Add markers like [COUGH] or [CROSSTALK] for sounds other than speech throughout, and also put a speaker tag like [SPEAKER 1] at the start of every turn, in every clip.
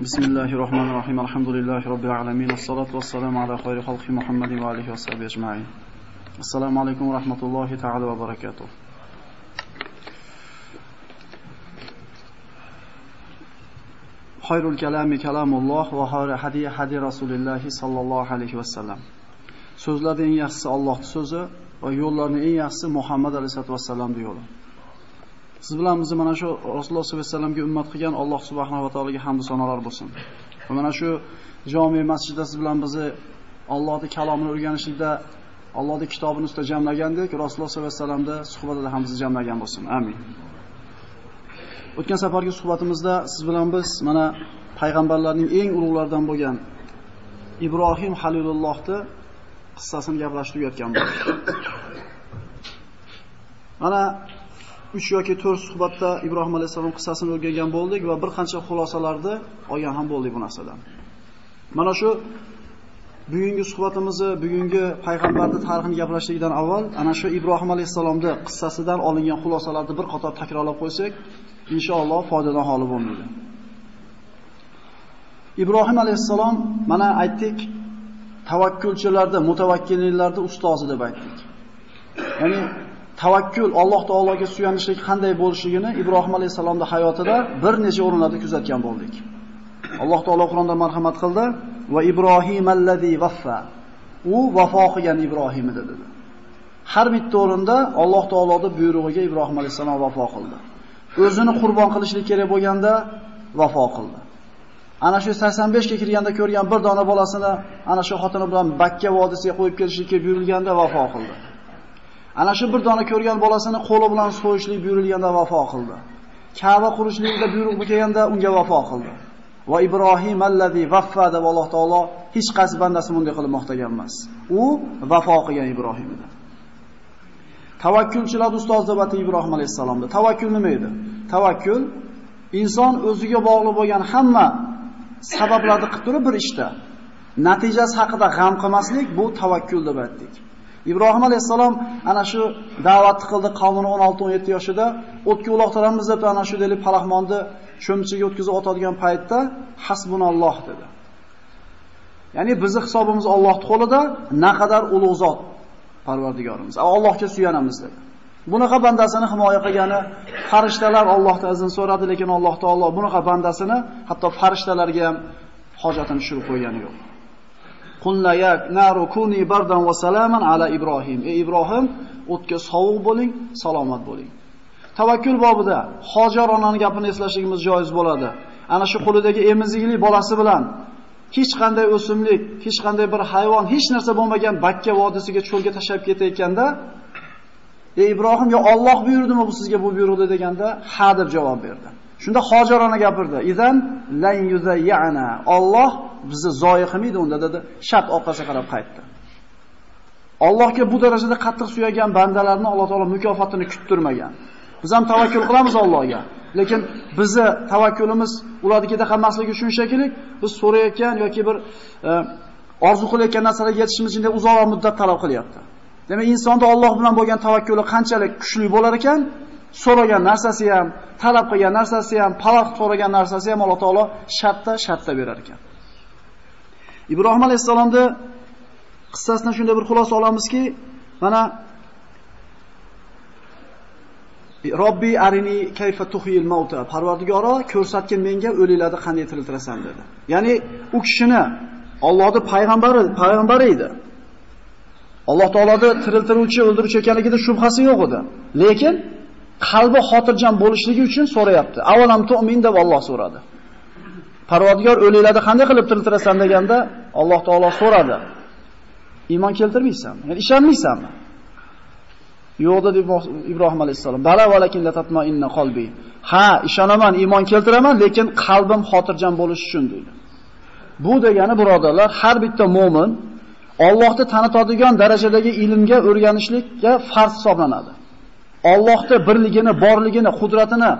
[SPEAKER 1] بسم الله الرحمن الرحيم الحمد لله رب العالمين والصلاة والسلام على خير خلق محمد وآله وصحبه أجمعين السلام عليكم ورحمة الله تعالى وبركاته خير الكلام كلام الله وخير هدي هدي رسول الله صلى الله عليه وسلم so'zlarning eng yaxshisi Allohning so'zi va yo'llarning eng yaxshisi Muhammad alayhisolatu vasallamning yo'li. Siz bilan bizni mana shu Rasululloh sollallohu alayhi vasallamga ummat qilgan Alloh subhanahu va taologa hamd sanolar bo'lsin. Va mana shu jami masjidda siz bilan bizni Allohning kalomini o'rganishda, Allohning kitobini ustida jamlagandek, Rasululloh sollallohu alayhi vasallamda suhbatida ham bizni jamlagan bo'lsin. Amin. O'tgan safargi suhbatimizda siz bilan biz mana payg'ambarlarning eng ulug'laridan bo'lgan Ibrohim Halilullohni qissasini gaplashib o'tgan bo'ldik. Mana 3 yoki 4 suhbatda Ibrohim alayhisalom qissasini o'rgangan bo'ldik va bir qancha xulosalarni olgan ham bo'ldik bu narsadan. Mana shu bugungi suhbatimizni, bugungi payg'ambarni tarixini gaplashlikdan avval ana shu Ibrohim alayhisalomning qissasidan olingan xulosalarni bir qator takrorlab qo'ysak, inshaalloh foydadan xoli bo'lmaydi. Ibrohim alayhisalom mana aytdik, tavakkulchilarda, mutavakkillarda ustozi deb aytdik. Ya'ni tavakkul Alloh taologa suyanishlik qanday bo'lishligini Ibrohim alayhisalomning hayotida bir necha o'rinlarda kuzatgan bo'ldik. Alloh taolo Qur'onda marhamat qildi va Ibrohim allazi vaffa. U vafo qilgan Ibrohim edi dedi. Har bitta o'rinda Alloh taoloning buyrug'iga Ibrohim alayhisalom vafo qildi. O'zini qurbon qilishlik kerak bo'lganda vafo qildi. Ana shu 85 ga kirganda ko'rgan bir dona bolasini ana shu xotini bilan Bakka vodisiga qo'yib kelishlikka buyurilganda vafo qildi. Ana shu bir dona ko'rgan bolasini qo'li bilan so'yishlik buyurilganda vafo qildi. Ka'ba qurishlikda buyruq kelganda unga vafo qildi. Va Ibrohim allazi vaffa deb Alloh taolo hech qaysi bandasi bunday qilib maqtagan emas. U vafo qilgan Ibrohim edi. Tavakkulchilar ustoz deb atay Ibrohim alayhisalomda. Tavakkul nima edi? Tavakkul inson o'ziga bog'liq bo'lgan hamma sabablarni qilib turib bir ishda natijasi haqida g'am qilmaslik bu tavakkul deb aytdik. Ibrohim alayhisalom ana shu da'vatni qildi qavmini 16-17 yoshida o'tga uloqtiramiz deb ana shu deli palaxmonni cho'mchiga o'tkazib otadigan paytda hasbunalloh dedi. Ya'ni bizni hisobimiz Allohning qo'lida, naqadar ulug' zot Parvardigorimiz. Allohga suyanamiz dedi. Bunaqa bandasini himoya qilgani farishtalar Allohdan izn so'radi, lekin Alloh taolo bunaqa bandasini hatto farishtalarga ham hojatini tushirib qo'ygani yo'q. Qulna ya naru kuni bardan va salaman ala Ibrohim. Ey Ibrohim, o'tga sovuq bo'ling, salomat bo'ling. Tavakkul bobida Hojar onaning gapini eslashligimiz joiz bo'ladi. Ana shu qo'lidagi emizikli bolasi bilan hech qanday o'simlik, hech qanday bir hayvon, hech narsa bo'lmagan Bakka vodisiga cho'lga tashlab ketayotganda Ey Ibrohim, yo Alloh buyurdimi bu sizga bu buyruqni deganda, ha deb javob berdi. Shunda Hojar ona gapirdi. Idan lan yuzayyana. Alloh bizni zoyi qilmaydi unda dedi. Shart orqasiga qarab qaytdi. Allohga bu darajada qattiq suyagan bandalarni Alloh taolo mukofotini kuttirmagan. Biz ham tavakkul qilamiz Allohga. Lekin bizni tavakkulimiz ularnikida qolmasligi uchun shekilli biz so'rayotgan yoki bir e, orzu qilayotgan narsalarga yetishimiz uchun uzoq muddat talab qilyapti. Demak, insonda Alloh bilan bo'lgan tavakkuli qanchalik kuchli bo'lar ekan, so'ragan narsasi ham, talab qilgan narsasi ham, paloq so'ragan narsasi ham Alloh taolo shartta shartta berar ekan. Ibrohim alayhisalomni qissasidan shunday bir xulosa olamizki, mana Robbi arini kayfa tuhil mauta. Parvardigoro ko'rsatgin menga o'liklarni qanday tiriltirasan dedi. Ya'ni u kishini Allohning payg'ambari, payg'ambari edi. Alloh taoloni tiriltiruvchi, o'ldiruvchi ekanligida shubhasi yo'q edi. Lekin qalbi xotirjam bo'lishligi uchun so'rayapti. Avalam tu'min deb Alloh so'radi. Parvardigor o'liklarni qanday qilib tiriltirasan deganda Alloh taolo so'radi. Iymon keltirmaysanmi? Ya'ni ishonmaysanmi? Yo'q dedi Ibrohim alayhisalom. Bala valakin la tatma'inna qalbi. Ha, ishonaman, iymon keltiraman, lekin qalbim xotirjam bo'lishi uchun dedi. Bu degani birodarlar, har bitta mu'min Allohni tanitadigan darajadagi ilmga o'rganishlikka farz hisoblanadi. Allohni birligini, borligini, qudratini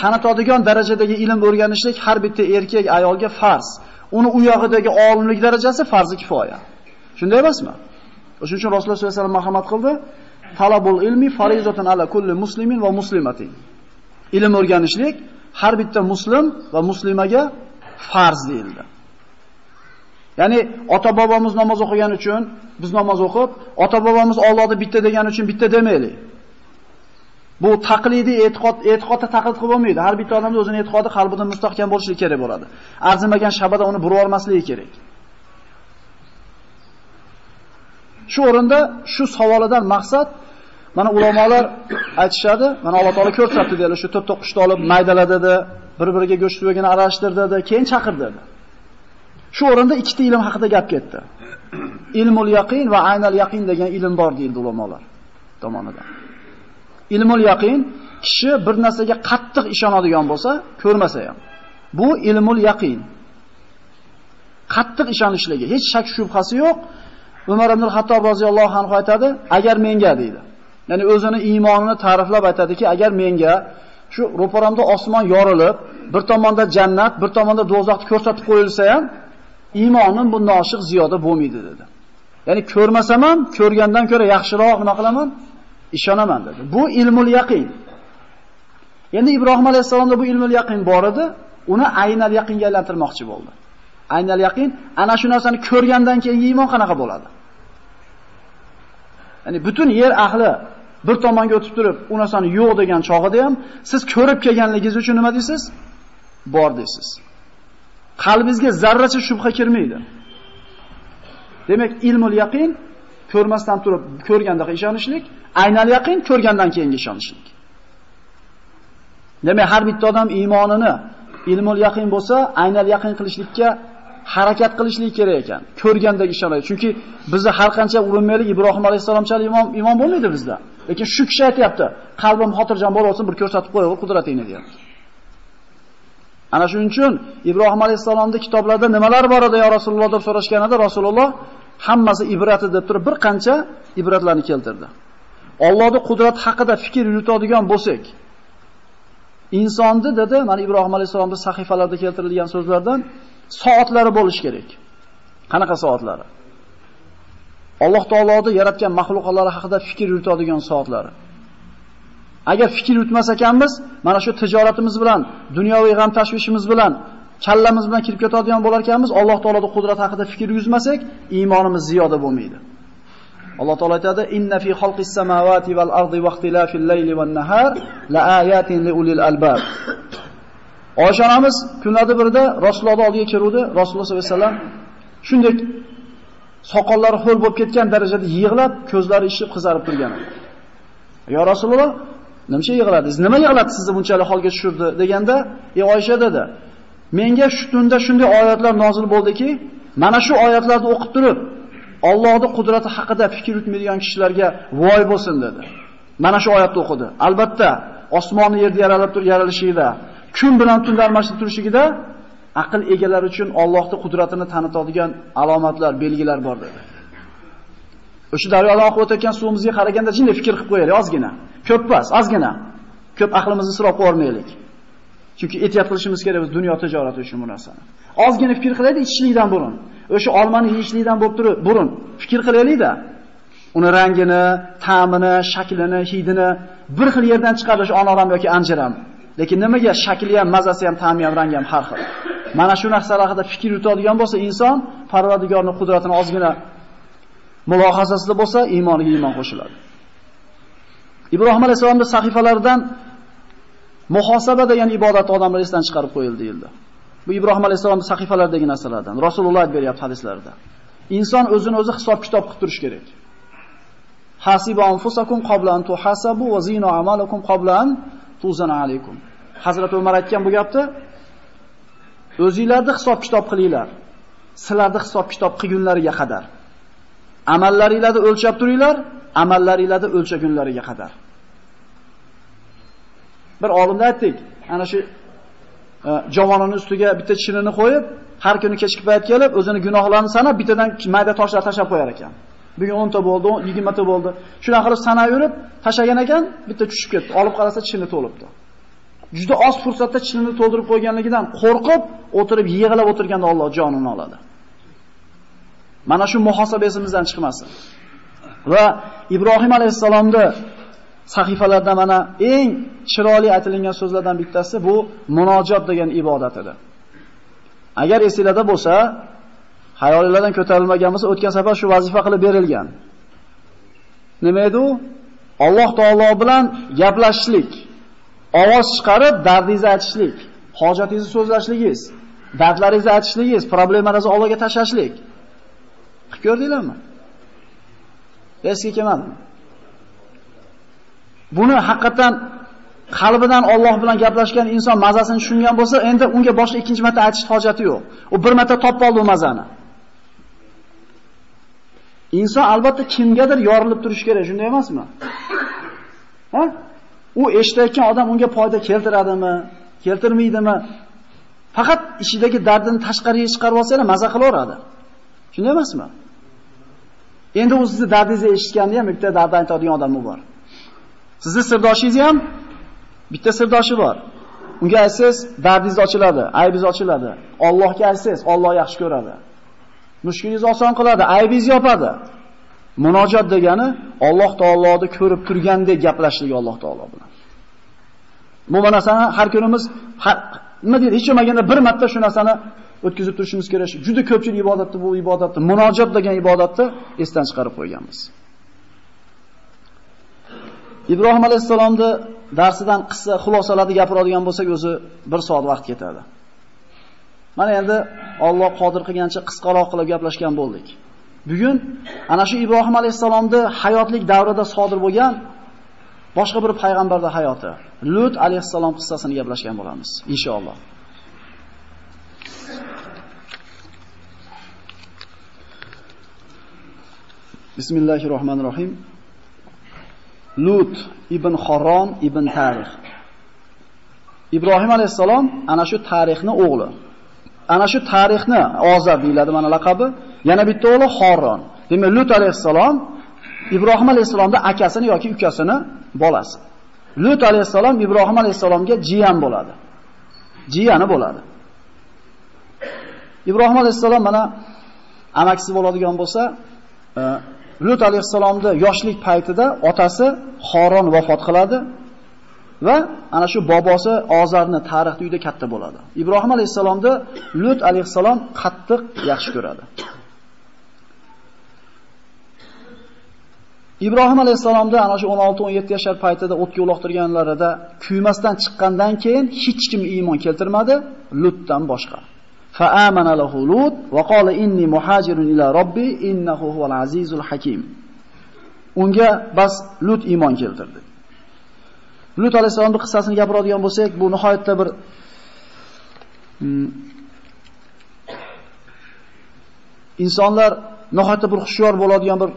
[SPEAKER 1] tanitadigan darajadagi ilm o'rganishlik har bitta erkak ayolga farz. Uni u yog'idagi olimlik darajasi farzi kifoya. Shunday emasmi? Shuning uchun Rasululloh sollallohu alayhi vasallam marhamat qildi. Talabul ilmi farizatun ala kulli muslimin va muslimatin. Ilm o'rganishlik har bitta muslim va muslimaga farz deyildi. Ya'ni ota-bobomiz namoz o'qigan uchun biz namoz o'qib, ota-bobomiz Allohni bitta degan uchun bitta demaylik. Bu taqlidiy e'tiqod, e'tiqodda taqlid qilib bo'lmaydi. Har bitta odamning o'zining e'tiqodi qalbida mustahkam bo'lishi kerak bo'ladi. Arzimagan shabada uni burib olmasligi kerak. Shu o'rinda shu savolidan maqsad mana ulamolar [COUGHS] aytishadi, mana Alloh taolo ko'rsatdi deydi, shu 4 qushni olib maydaladi dedi, bir-biriga go'sht bo'lgini aralashtirdi dedi, keyin chaqirdi dedi. Shu o'rinda ikkita ilm haqida gap ketdi. [COUGHS] Ilmul yaqin va aynal yaqin degan ilm bor deydi ulamolar tomonidan. Ilmul yaqin kishi bir narsaga qattiq ishonadigan bo'lsa, ko'rmasa ham. Bu ilmul yaqin. Qattiq ishonishligi, hech shak shubhasi yo'q. Umar ibn al-Hattob roziyallohu anhu aytadi, agar menga deydi. Ya'ni o'zini iymonini ta'riflab aytadiki, agar menga shu ro'paramda osmon yorilib, bir tomonda jannat, bir tomonda do'zaxni ko'rsatib qo'yilsa ham, iymonim bundan oshiq ziyoda bo'lmaydi dedi. Ya'ni ko'rmasam ham ko'rgandan ko'ra yaxshiroq nima qilaman? Ishonaman dedi. Bu ilmul yaqin. Endi Ibrohim alayhisalomda bu ilmul yaqin bor edi, uni aynal yaqinga aylantirmoqchi bo'ldi. Aynal yaqin ana shu narsani ko'rgandan keyin iymon qanaqa bo'ladi? Ya'ni butun yer ahli bir tomonga o'tib turib, u narsani yo'q degan chog'ida ham siz ko'rib kelganligingiz uchun nima deysiz? Bor deysiz. Qalbingizga zarracha shubha kirmaydi. Demak, ilmul yaqin ko'rmasdan turib ko'rganda ishonishlik, aynal yaqin ko'rgandan keyingi ishonishlik. Demak, har bitta odam iymonini ilmul yaqin bo'lsa, aynal yaqin qilishlikka harakat qilishlik kerak ekan. Ko'rganda ishonadi. Chunki bizni har qancha urinmaylik Ibrohim alayhisalomchalik imom imom bo'lmaydi bizda. Lekin shu kishi aytayapti, qalbim xotirjam bo'lsin, bir ko'rsatib qo'y, qudratingni deyapti. Ana shuning uchun Ibrohim alayhisalomning kitoblarida nimalar bor edi ya Rasululloh deb so'rashganida Rasululloh hammasi ibrati deb turib bir qancha ibratlarni keltirdi. Allohning qudrati haqida fikr yuritadigan bo'lsak, insonni dedi, mana Ibrohim alayhisolamning sahifalarida keltirilgan so'zlardan soatlari bo'lish kerak. Qanaqa soatlari? Alloh taoloning yaratgan mahluqotlari haqida fikr yuritadigan soatlari. Agar fikr yutmas ekanmiz, mana shu tijoratimiz bilan, dunyoviy g'am tashvishimiz bilan, kallamiz bilan kirib ketadigan bo'lar ekanmiz, Alloh taoloning qudrati haqida fikr yuzmasak, iymonimiz ziyoda bo'lmaydi. Alloh taolo aytadi: "Inna fi xalqis samawati val ardi va ixtilafil layli van nahar la ayatin li ulil albab." Oysha onamiz kunlarda birida Rasululloh oldiga keluvdi. Rasululloh sollallohu alayhi vasallam shunday soqollari ho'l bo'lib ketgan darajada yig'lab, ko'zlari ishib qizarib turgan "Ya Rasululloh, Nima uchun yig'ladingiz? Nima yig'ladi sizni bunchalik holga tushirdi deganda, "Ey Oysha" dedi. Menga shu tunda shunday oyatlar nozil bo'ldiki, mana shu oyatlarni o'qib turib, Allohning qudrati haqida fikr yuritmaydigan kishilarga voy bo'lsin dedi. Mana shu oyatni o'qidi. Albatta, osmonni yerda yaralib tur yaralishida, kun bilan tunda almashib turishligida aql egalari uchun Allohning qudratini tanitadigan alomatlar, belgilar bor dedi. O'sha daryodan oqib o'tayotgan suvimizga qaraganda jinday fikr qilib qo'yaylik ozgina. Ko'p emas, ozgina. Ko'p aqlimizni isrof qilmaylik. Chunki ehtiyot qilishimiz kerak biz dunyo tijorati uchun bu narsani. Ozgina fikr qilaylik ichishlikdan burun. O'sha olmani yeyishlikdan bo'lib turib burun fikr qilaylik-da. Uni rangini, ta'mini, shaklini, hidini bir xil yerdan chiqadi o'sha onoram yoki anjiram. Lekin nimaga shakli ham, mazasi ham, ta'mi ham, rangi ham har xil. Mana shu narsalar haqida fikr yutadigan bo'lsa inson Parvardigorning qudratini ozgina mulohazasida bo'lsa, iymoniga iymon qo'shiladi. Ibrohim alayhisolamning sahifalaridan muhosaba degan ibodat odamlar esdan chiqarib qo'yildi deyildi. Bu Ibrohim alayhisolamning sahifalaridagi narsalardan. Rasululloh aytib beryapti hadislarda. Inson o'zini o'zi hisob kitob qilib turish kerak. Hasiba anfusakum qabla an tuhasabu va zinu amalakum qabla an tuzana alaykum. Hazrat Umar aytgan bu gapni o'zingizlarni hisob kitob qilinglar. Sizlarni hisob kitob qilgunlariga qadar. Amallaringizni o'lchab turinglar, amallaringizda o'lchagunlariga qadar. Bir olimda aytdik, ana shu Э, javonini javonining ustiga bitta chinini qo'yib, har kuni kechki payt kelib, o'zini gunohlarini sanab, bittadan mayda toshlar tashab qo'yar ekan. Bugun 10 ta bo'ldi, 20 ta bo'ldi. Shuna qilib sanab yurib, tashagan ekan, bitta tushib ketdi. Olib qarasa chini to'libdi. Juda oz fursatda chinini to'ldirib qo'yganligidan qo'rqib, o'tirib yig'lab o'tirganda Alloh jonini oladi. Mana shu muhosaba esimizdan chiqmasin. Va Ibrohim alayhisalomni sahifalarda mana eng chiroyli aytilgan so'zlardan bittasi bu munojot degan ibodat edi. Agar esingizda bo'lsa, hayolingizdan ko'tarilmagan bo'lsa, o'tgan safar shu vazifa qilib berilgan. Nima edi u? Alloh taolo bilan gaplashishlik, ovoz chiqarib dardingizni aytishlik, hojatingizni so'zlashligingiz, dardlaringizni aytishligingiz, problemalarni Allohga tashlashlik. Qilib ko'rdinglarmi? Esga kelmadimi? Buni haqiqatan qalbidan Alloh bilan gaplashgan inson mazasini tushungan bo'lsa, endi unga boshqa ikkinchi marta aytish hojati yo'q. U bir marta topib oldi mazani. Inson albatta kimgadir yorilib turish kerak, shunday emasmi? Ha? U eshitayotgan odam unga foyda keltiradimi, keltirmaydimi? Faqat ichidagi dardini tashqariga chiqarib olsa, maza qilaveradi. Shunday emasmi? Endi u sizni dardingizni eshitganda ham bitta dard aytadigan odam bor. Sizni sirdoshingiz ham bitta sirdoshi bor. Unga aytsangiz, dardingiz ochiladi, aybingiz ochiladi. Allohga aytsangiz, Alloh yaxshi ko'radi. Mushkulingizni oson qiladi, aybingizni yopadi. Munojat degani Alloh taoloni ko'rib turgandek gaplashlik Alloh taolo bilan. Bu narsani har kunimiz nima deydi, hech bo'lmaganda bir marta shu narsani o'tkazib turishimiz kerak. Juda ko'pchilik ibodatni bu ibodatni, munojat degan ibodatni esdan chiqarib qo'yganmiz. Ibrohim alayhisalomni darsidan qissa xulosalarni gapiradigan bo'lsak, o'zi 1 soat vaqt ketadi. Mana endi Alloh qodir qilgancha qisqaroq qilib gaplashgan bo'ldik. Bugun ana shu Ibrohim alayhisalomni hayotlik davrida sodir bo'lgan boshqa bir payg'ambarning hayoti, Lut alayhisalom qissasini gaplashgan bo'lamiz, inshaalloh. Bismillahirrohmanirrohim. Lut ibn Xoron ibn Tarix. Ibrohim alayhisalom ana shu tarixni o'g'li. Ana shu tarixni Ozar deyiladi mana laqabi. Yana bitta o'g'li Xoron. Demak, Lut alayhisalom Ibrohim alayhisalomning akasini yoki ukasini bolasi. Lut alayhisalom Ibrohim alayhisalomga jiyan bo'ladi. Jiyani bo'ladi. Ibrohim alayhisalom mana amakisi bo'ladigan bo'lsa, e, Lut alayhisalomni yoshlik paytida otasi Xoron vafot qiladi va ana shu bobosi Ozarni tarixda uyda katta bo'ladi. Ibrohim alayhissalomni Lut alayhissalom qattiq yaxshi ko'radi. Ibrohim alayhissalomda ana shu 16-17 yashar paytida o'tga uloqtirganlarida kuymasdan chiqqandan keyin hech kim iymon keltirmadi, Lutdan boshqa. فآمن له لوط وقال إني مهاجر إلى ربي إنه هو العزيز الحكيم unga bas Lut iymon keltirdi. Lut alayhisolamning qissasini gapiradigan bo'lsak, bu nihoyatda bir hmm, insonlar nihoyatda bir xushyor bo'ladigan bir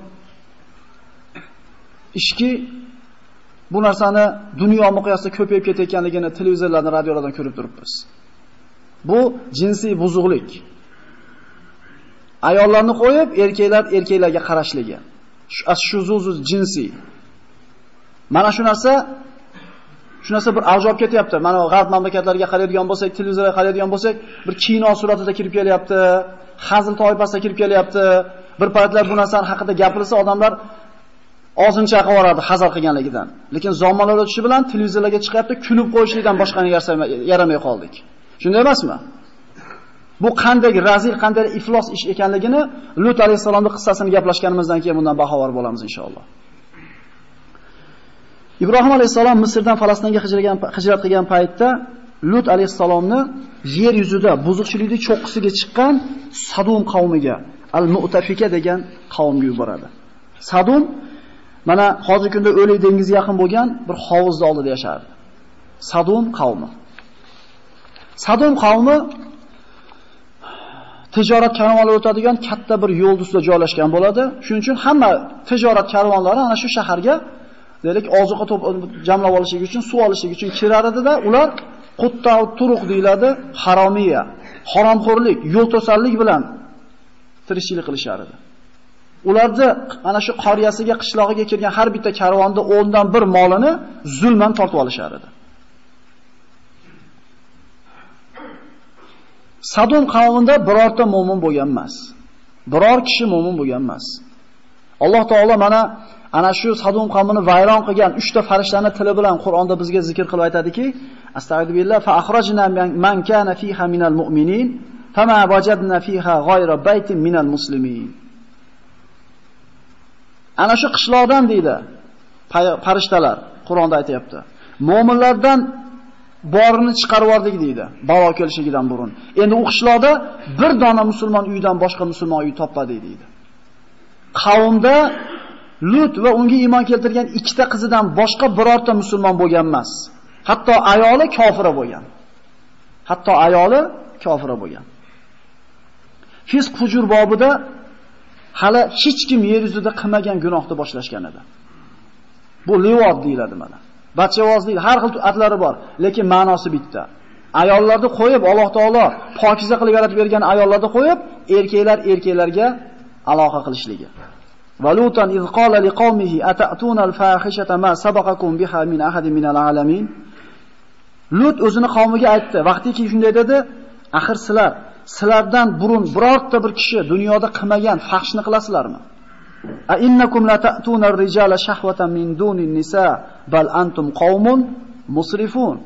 [SPEAKER 1] ishki bu narsani dunyo miqyosida ko'payib ketayotganligini televizorlardan, radiolardan ko'rib turibmiz. Bu jinsiy buzuqlik. Ayollarni qo'yib, erkaklar erkaklarga qarashligi. Shuzuzuz jinsiy. Mana shu narsa shu narsa bir avj olib ketyapti. Mana g'arb mamlakatlariga qaraydigan bo'lsak, televizorga qaraydigan bo'lsak, bir kino suratida kirib kelyapti, hazil toifasida kirib kelyapti. Bir paytlar bu narsa haqida gapirsa, odamlar og'zini chaqib yuboradi hazar qilganligidan. Lekin zamonlar o'tishi bilan televizorlarga chiqyapti, kulib qo'yishlikdan boshqa narsa yaramay qoldik. Shunday emasmi? Bu qanday razil, qanday iflos ish ekanligini Lut alayhisolamning qissasini gaplashganimizdan keyin bundan bahovar bo'lamiz inshaalloh. Ibrohim alayhisalom Misrdan Falastinga hijrat qilgan paytda Lut alayhisalomni yer yuzida buzuqchilikni cho'qqisiga chiqqan Sadum qavmiga, Al-Mu'tafika degan qavmga yuboradi. Sadum mana hozirgi kunda O'lik dengiziga yaqin bo'lgan bir hovuzning oldida yashardi. Sadum qavmi. Sadom qavmi tijorat karvonlari o'tadigan katta bir yo'l ustida joylashgan bo'ladi. Shuning uchun hamma tijorat karvonlari ana shu shaharga deylik oziqa jamlab olish uchun, suv olish uchun kirar edida, ular qutta turuq deyiladi, haromiya, haromxo'rlik, yo'l to'sarlik bilan tirishchilik qilishar edi. Ularni ana shu qoriyasiga, qishlog'iga kirgan har bitta karvonda 10 dan 1 molini zulman tortib olishar edi. Sadom qavmida birorta mu'min bo'lgan emas. Biror kishi mu'min bo'lgan emas. Alloh taolo mana ana shu Sadom qavmini vayron qilgan 3 ta farishtaning tili bilan Qur'onda bizga zikr qilib aytadiki, Astagfirullah fa akhrajna man kana fiha minal mu'minin fama wajadna fiha ghayra baytin minal muslimin. Ana shu qishloqdan deydi farishtalar Qur'onda aytayapti. Mu'minlardan borini chiqarib yubordik deydi, balo kelishigidan burun. Endi u qishloqda bir dona musulmon uyidan boshqa musulmon uy topmadi deydi. Qavmda Lut va unga iymon keltirgan ikkita qizidan boshqa birorta musulmon bo'lgan emas. Hatto ayoli kofira bo'lgan. Hatto ayoli kofira bo'lgan. Fisq hujur bobida hali hech kim yer yuzida qilmagan gunohni boshlashgan edi. Bu livod deyiladi mana. Bachavoz har xil atlari bor, lekin ma'nosi bitta. Ayollarni qo'yib Alloh taolo pokiza qilib yaratib bergan ayollarni qo'yib, erkaklar erkaklarga aloqa qilishligi. Valutan iz qala liqaumihi atatuna al-fahishata ma sabaqakum biha min ahadin min al-alamin. Lut o'zini qavmiga aytdi, vaqtiki shunday dedi, axir sizlar sizlardan burun birorta bir kishi dunyoda qilmagan fahshni qilasizlarmi? A innakum la ta'tuna ar-rijala shahwatan min duni nisa bal antum qaumun musrifun.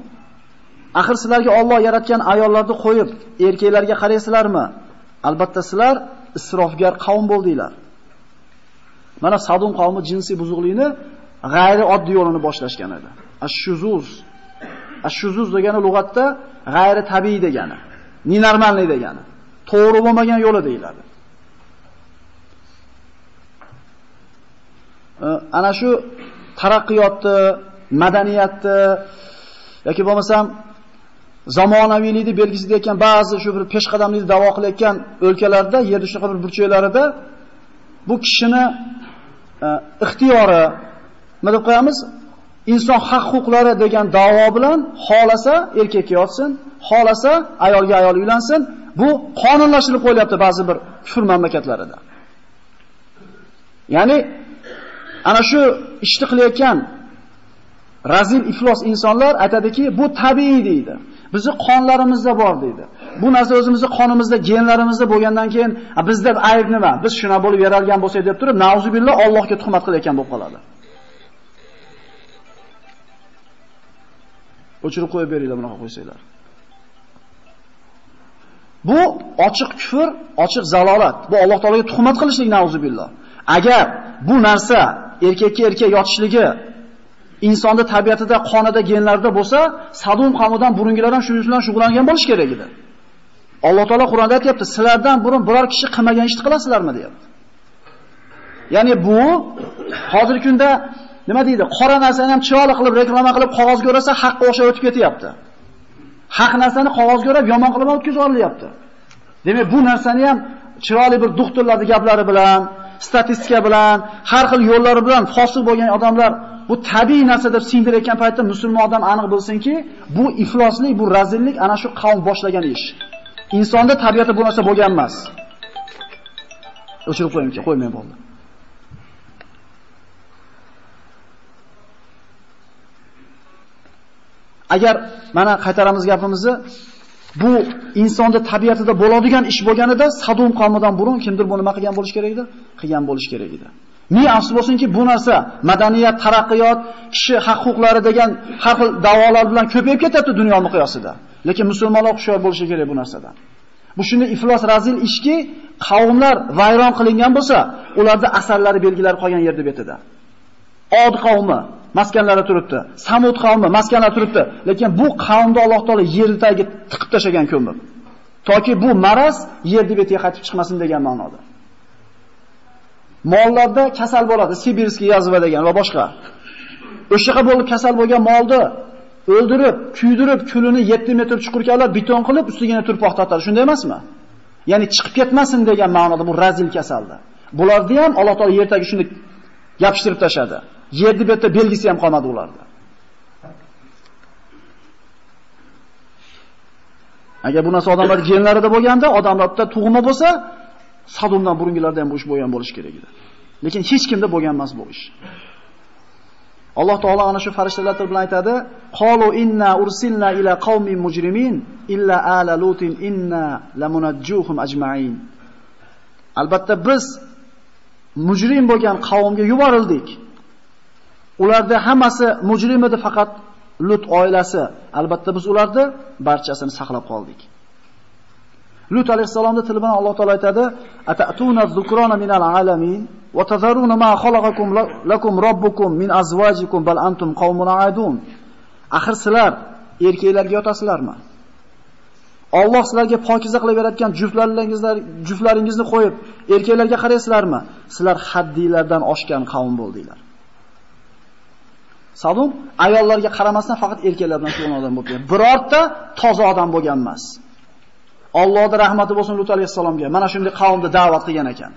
[SPEAKER 1] Axir sizlarga Alloh yaratgan ayollarni qo'yib, erkaklarga qaraysizlarmi? Albatta sizlar isrofgar qavm bo'ldinglar. Mana Sadum qavmi jinsiy buzuqlikni g'ayri oddiy yo'lini boshlashgan edi. Ash-shuzuz. Ash-shuzuz degani lug'atda g'ayri tabiiy degani. Nenormallik degani. To'g'ri bo'lmagan yo'li deyiladi. Ana shu taraqqiyotni, madaniyatni yoki bo'lmasam zamonaviylikni belgisi deyotgan ba'zi shu bir peshqadamlikni da'vo qilayotgan o'lkalarda, yerning shunaqa bir burchaklarida bu kishini ixtiyori, nima deb qo'yamiz? Inson haq huquqlari degan da'vo bilan xolasa erkakka yotsin, xolasa ayolga ayol uylansin. Bu qonunlashtirib qo'yilyapti ba'zi bir kufr mamlakatlarida. Ya'ni ana shu ishni qilayotgan razil iflos insonlar aytadiki, bu tabiiy deydi. Bizi qonlarimizda bor deydi. Bu narsa o'zimizning qonimizda, genlarimizda bo'lgandan keyin bizda ayb nima? Biz shuna bo'lib yaralgan bo'lsak deb turib, nauzubillah Allohga tuhmat qilayotgan bo'lib qoladi. O'chirib qo'yib beringlar bunaqa qo'ysanglar. Bu ochiq kufr, ochiq zalolat. Bu Alloh taolaga tuhmat qilishlik nauzubillah. Agar bu narsa erkakka erkak yotishligi insonni tabiatida, qonida, genlarida bo'lsa, Sadum qavmidan burungilar ham shu bilan shug'ullangan bo'lish kerak edi. Alloh taolo Qur'onda aytayapti, sizlardan burun biror kishi qilmagan ishni qilasizlarmi deyapti. Ya'ni bu hozirgi kunda nima deydi? Qora narsani ham chiroyli qilib reklama qilib qog'ozga o'rasa, haqqa o'xshab o'tib ketyapti. Haq narsani qog'ozga o'rab yomon qilib o'tkazib olinyapti. Demak, bu narsani ham chiroyli bir doktorlarning gaplari bilan, statistika bilan, har xil yo'llar bilan fosil bo'lgan odamlar bu tabiiy narsa deb singdirayotgan paytda musulmon odam aniq bilsinki, bu ifloslik, bu razillik ana shu qavm boshlagan ish. Insonda tabiatda bu narsa bo'lgan emas. O'chirib qo'ying, qo'ymay bo'ldi. Agar mana qaytaramiz gapimizni, bu insonda tabiatida bo'ladigan ish bo'lganida Sadum qavmidan burun kimdir buni nima qilgan bo'lish kerak edi? Qilgan bo'lish kerak edi. Ming afsus bo'lsinki, bu narsa madaniyat, taraqqiyot, kishi haq huquqlari degan har xil da'volar bilan ko'payib ketyapti dunyo miqyosida. Lekin musulmonlar hushyor bo'lishi kerak bu narsadan. Bu shunday iflos razil ishki, qavmlar vayron qilingan bo'lsa, ularda asarlari belgilari qolgan yerda betida. Od qavmi maskanlari turibdi. Samud qavmi maskanlari turibdi. Lekin bu qavmda Alloh taolo yerni tagiga tiqib tashagan ko'mib. Toki bu maraz yerni betiga qaytib chiqmasin degan ma'noda. Mollarda kasal bo'ladi, sibirskiy yazva degan va boshqa. O'shaqa bo'lib kasal bo'lgan molni o'ldirib, kuydirib, kulini 7 metr chuqurkalar beton qilib, ustiga turpoq tortadi. Shunday emasmi? Ya'ni chiqib ketmasin degan ma'noda bu razil kasaldi. Bularni ham Alloh taolo yer tagiga shunday yapishtirib tashadi. Yerni betda belgisi ham qolmadi ularda. Agar bu narsa odamlar genlarida bo'lganda, odamlarda tug'ma bo'lsa, Sadomdan burungilarda ham bu ish bo'lgan bo'lish kerak edi. Lekin hech kimda bo'lgan emas bu ish. Alloh taolo ana shu farishtalar bilan aytadi: "Qalu inna ursilna ila qaumin mujrimin illa ala lutin inna lamunajjuhum ajma'in." Albatta biz mujrim bo'lgan qavmga yuborildik. Ularda hammasi mujrim edi, faqat Lut oilasi. Albatta biz ularni barchasini saqlab qoldik. Lut alayhisalomning tili bilan Alloh taolo aytadi: "Atatuna zukrona minal alamin va tazaruna ma khalaqakum lakum robbukum min azwajikum bal antum qaumun aadun." Axir sizlar erkaklarga yotasizlarmi? Alloh sizlarga pokiza qilib yaratgan juftlaringizlar juftlaringizni qo'yib, erkaklarga qaraysizlarmi? Sizlar haddilardan oshgan qavm bo'ldinglar. Sadum ayollarga qaramasdan faqat erkaklar bilan shug'ullangan odam bo'lgan. Birorta toza odam bo'lgan emas. Allohning rahmati bo'lsin Lut alayhisalomga. Mana shunday qavmni da'vat qilgan ekan.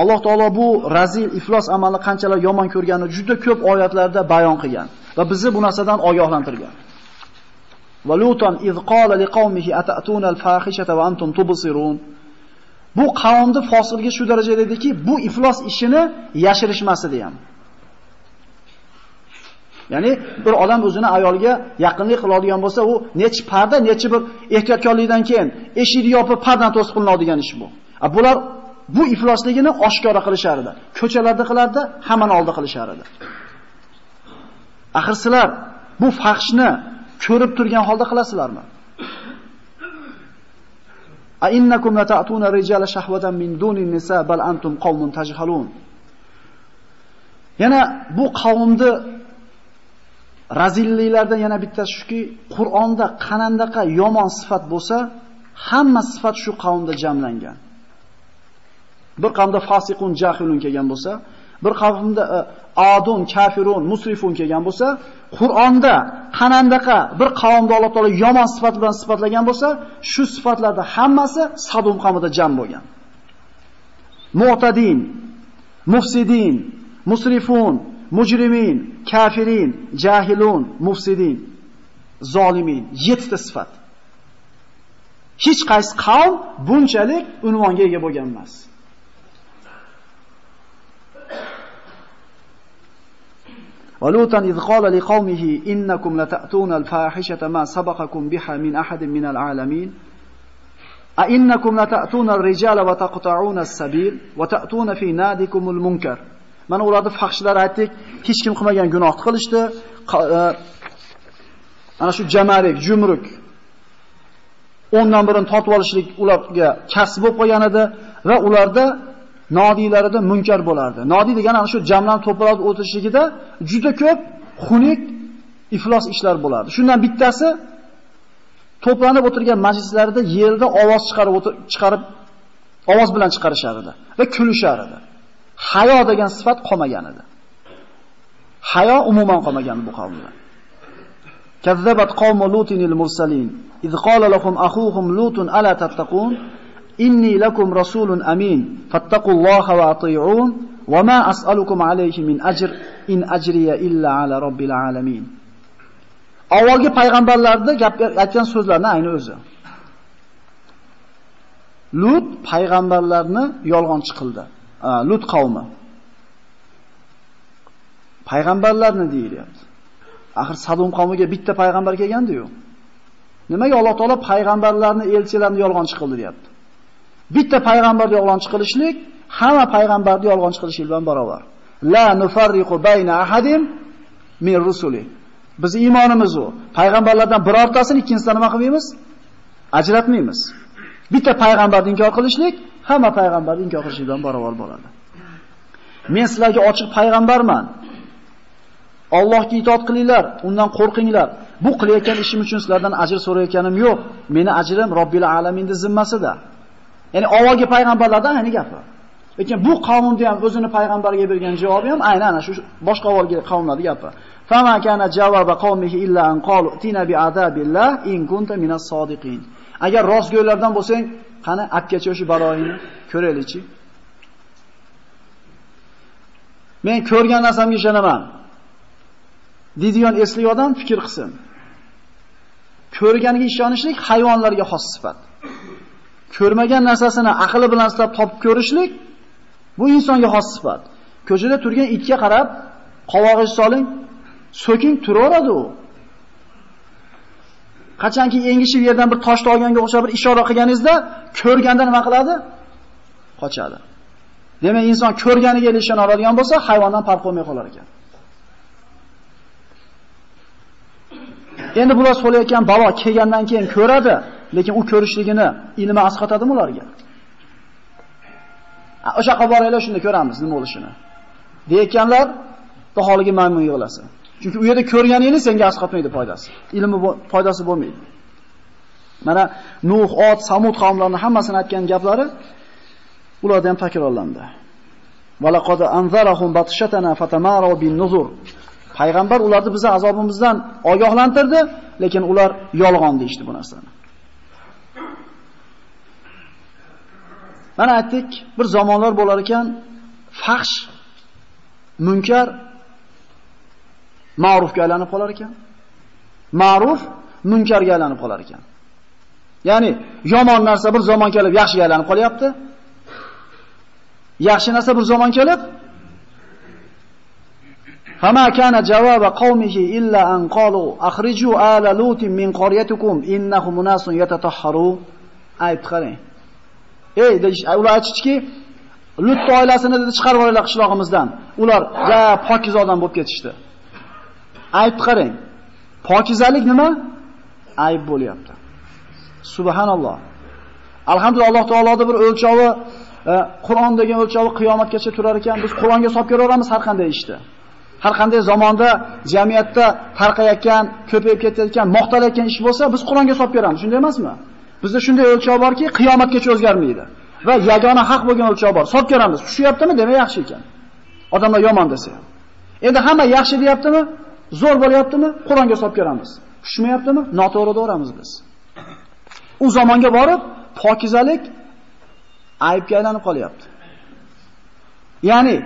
[SPEAKER 1] Alloh taolo bu razil iflos amalni qanchalar yomon ko'rganini juda ko'p oyatlarda bayon qilgan va bizni bu narsadan ogohlantirgan. Valutan iz qala liqaumihi atatuna al-fahishata va antum tubsirun. Bu qavmni fosilga shu darajada ediki, bu iflos ishini yashirishmasdi ham. Ya'ni bir odam o'zini ayolga yaqinlik qiladigan bo'lsa, u nechi parda, nechi bir ehtiyotkorlikdan keyin eshikni yopib pardan to'sib qilinadigan ish bu. A bular bu iflosligini oshkora qilishar edi. Ko'chalarda qilardi, hamma oldi qilishar edi. Axir sizlar bu faxshni ko'rib turgan holda qilasizlarmi? A innakum lata'tuna rijala shahwatan min dunin nisa bal antum qaumun tajhalun. Yana bu qavmni razilliklardan yana bittasi shuki, Qur'onda qanandaqa yomon sifat bo'lsa, hamma sifat shu qavmda jamlangan. Bir qavmda fasiqun jahilun kelgan bo'lsa, bir qavmda e, adun, kafirun, musrifun kelgan bo'lsa, Qur'onda qanandaqa bir qavmni Alloh taolo yomon sifat bilan sifatlagan bo'lsa, shu sifatlarda hammasi Sadum qavmida jam bo'lgan. Mu'tadin, mufsidin, musrifun, mujrimin, kafirin, jahilun, mufsidin, zolimin, 7 ta sifat. Hech qaysi qavm bunchalik unvonga ega bo'lgan emas. ولوطا إذ قال لقومه إنكم لتأتون الفاحشة ما سبقكم بها من أحد من العالمين أئنكم لتأتون الرجال وتقطعون السبيل وتأتون في نادكم المنكر Mana ularni fahshlar aytdik, hech kim qilmagan gunohni qilishdi. E, ana shu jamarik, jumruk o'ndan birini tortib olishlik ularga kasb bo'lib qolgan edi va ularda nodiylarida munkar bo'lardi. Nodiy degani ana shu jamlanib to'planib o'tirishligida juda ko'p xunuk iflos ishlar bo'lardi. Shundan bittasi to'planib o'tirgan majlislarida yerda ovoz chiqarib chiqarib ovoz bilan chiqarishar edi va kulishar edi. Hayo degan sifat qolmagan edi. Hayo umuman qolmagan bu qavmda. Kazzabat qawmu Lutinil mursalin. Iz qala lahum akhuhum Lutun ala tattaqun inni lakum rasulun amin fattaqulloha va ati'un va ma as'alukum alayhi min ajr in ajriya illa ala robbil alamin. Avvalgi payg'ambarlarda gap aytgan so'zlarni ayni o'zi. Lut payg'ambarlarni yolg'onchi qildi. Lut qavmi. Payg'ambarlarni deyilyapti. Axir Sadom qavmiga bitta payg'ambar kelgandi-yu. Nimaga Alloh taolo payg'ambarlarni, elchilarni yolg'onchi qildi deyapti? Bitta payg'ambarni yolg'onchi qilishlik hamma payg'ambarni yolg'onchi qilishlik bilan barobar. La nufarriqu bayna ahadim min rusuli. Biz iymonimiz u. Payg'ambarlardan birortasini ikkinchisidan nima qilmaymiz? Ajratmaymiz. Bitta payg'ambarni inkor qilishlik hamma payg'ambarni inkor qilish bilan barobar bo'ladi. Men sizlarga ochiq payg'ambarman. Allohga itoat qilinglar, undan qo'rqinglar. Bu qilayotgan ishim uchun sizlardan ajr so'rayotganim yo'q. Meni ajrim Robbil alaminning zimmasida. Ya'ni avvalgi payg'ambarlardan ayni gapi. Lekin bu qavmda ham o'zini payg'ambarga bergan javobi ham aynan ana shu boshqa avvalgi qavmlarda gapi. Fama kana javoba qawmihi illa an qalu tina bi azabillah in kunta minas sodiqin. Agar rostgo'ylardan bo'lsang, qani akkacha o'sha baloyini ko'raylikchi. Men ko'rgan narsamga ishonaman. Deydigan esli odam fikr qilsin. Ko'rganiga ishonishlik hayvonlarga xos sifat. Ko'rmagan narsasini aqli bilan istab topib ko'rishlik bu insonga xos sifat. Ko'chada turgan itga qarab, qovog'i soling, so'king turaveradi u. Qachonki engishib yerdan bir toshni olganga o'xshab bir ishora qilganingizda, ko'rganda nima qiladi? Qochadi. Demak, inson ko'rganiga ishona oladigan bo'lsa, hayvondan farq qilmay qolar ekan. Endi bular so'layotgan balo kelgandan keyin ko'radi, lekin u ko'rishligini ilmi asqatadimi ularga? O'sha yoqqa boraylar, shunda ko'ramiz nima bo'lishini. Deyotganlar baholiga maymun yig'lasin. Chunki u yerda ko'rganingni senga asqatmaydi foydasi. Ilmi foydasi bo'lmaydi. Mana Nuh, Ot, Samud qavmlarining hammasini aytgan gaplari ularda ham takrorlandi. Valaqad anzarahum batshatana fatamaru bin nuzur. Payg'ambar ularni bizning azobimizdan ogohlantirdi, lekin ular yolg'on deydi bu narsani. Mana aytdik, bir zamonlar bo'lar ekan, fahsh, munkar ma'rufga aylanib qolar ekan. Ma'ruf munkarga aylanib qolar ekan. Ya'ni yomon narsa bir zamon kelib yaxshiga aylanib qolyapti. Yaxshi narsa bir zamon kelib Fama kana javoba qaumihi illa an qalu akhriju ala lutin min qaryatikum innahum munasun yatatahharu. Ayt. Ey, ular aytishdiki, Lut oilasini dedi chiqarib yuboraylar qishlog'imizdan. Ular ja pokiz odam bo'lib ketishdi. Ayt qarang. Pokizalik nima? Ayb bo'lyapti. Subhanalloh. Alhamdulillah Alloh taoloning bir o'lchovi, e, Qur'on degan o'lchovi qiyomatgacha turar ekan. Biz Qur'onga solib ko'raveramiz har qanday ishda. Har qanday zamonda jamiyatda tarqayotgan, ko'payib ketayotgan, moqtalayotgan ish bo'lsa, biz Qur'onga solib beramiz. Shunday emasmi? Bizda shunday o'lchov borki, qiyomatgacha o'zgarmaydi. Va yagona haq bo'lgan o'lchov bor. Solib ko'ramiz. Tushyaptimi? Demak yaxshi ekan. Odamlar yomon desa ham. Endi hamma yaxshi deyaptimi? Zo'r bo'lyaptimi? Qur'onga solib ko'ramiz. Tushmayaptimi? Noto'g'ri do'ramiz biz. U zamonga borib pokizalik aybga aylanib qolyapti. Ya'ni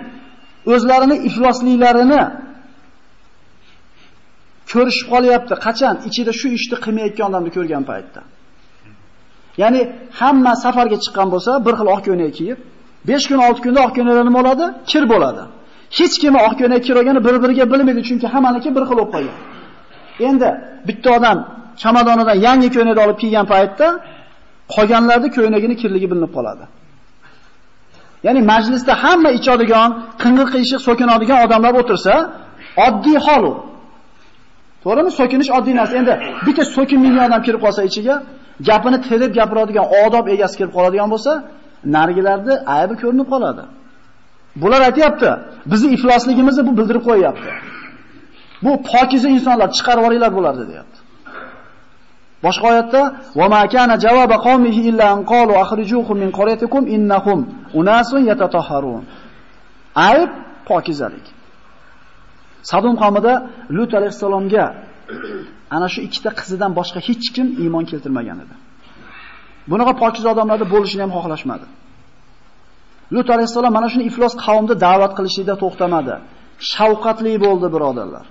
[SPEAKER 1] o'zlarini iflosliklarini ko'rishib qolyapti. Qachon ichida shu ishni qilmayotgan odamni ko'rgan paytda. Ya'ni hamma safarga chiqqan bo'lsa, bir xil oq ko'ylak kiyib, 5 kun, 6 kunda oq ko'ylaklar nima bo'ladi? Kir bo'ladi. Hech kim oq ko'ylak kiyrogani bir-biriga bilmaydi, chunki hammaniki bir xil bo'lib qolgan. Endi bitta odam chamadonidan yangi ko'ylak olib kiygan paytda qolganlarning ko'ylagini kirligi bilinib qoladi. Ya'ni majlisda hamma ichadigan, qing'ir qishiq so'kinadigan odamlar o'tirsa, oddiy hol u. To'g'rimi? So'kinish oddiy narsa. Endi bitta so'kinmagan odam kirib qolsa ichiga, gapini terib gapiradigan odob egasi kirib qoladigan bo'lsa, narigilarda aybi ko'rinib qoladi. Bular aytayapti, bizni iflosligimizni bu bildirib qo'yapti. Bu pokiza insonlar chiqarib yuboringlar bo'lardi, deyapti. Boshqa oyatda va ma kana javoba qawmihi illa an qalu akhrijuhum min qaryatikum innahum unasun yatatahharun. Ayb pokizalik. Sadom qavmida Lut alayhisalomga ana shu ikkita qizidan boshqa hech kim iymon keltirmagan edi. Bunaqa pokiz odamlarda bo'lishini ham xohlashmadi. Lut alayhisalom mana shuni iflos qavmni da'vat qilishida to'xtamadi. Shafqatli bo'ldi, birodarlar.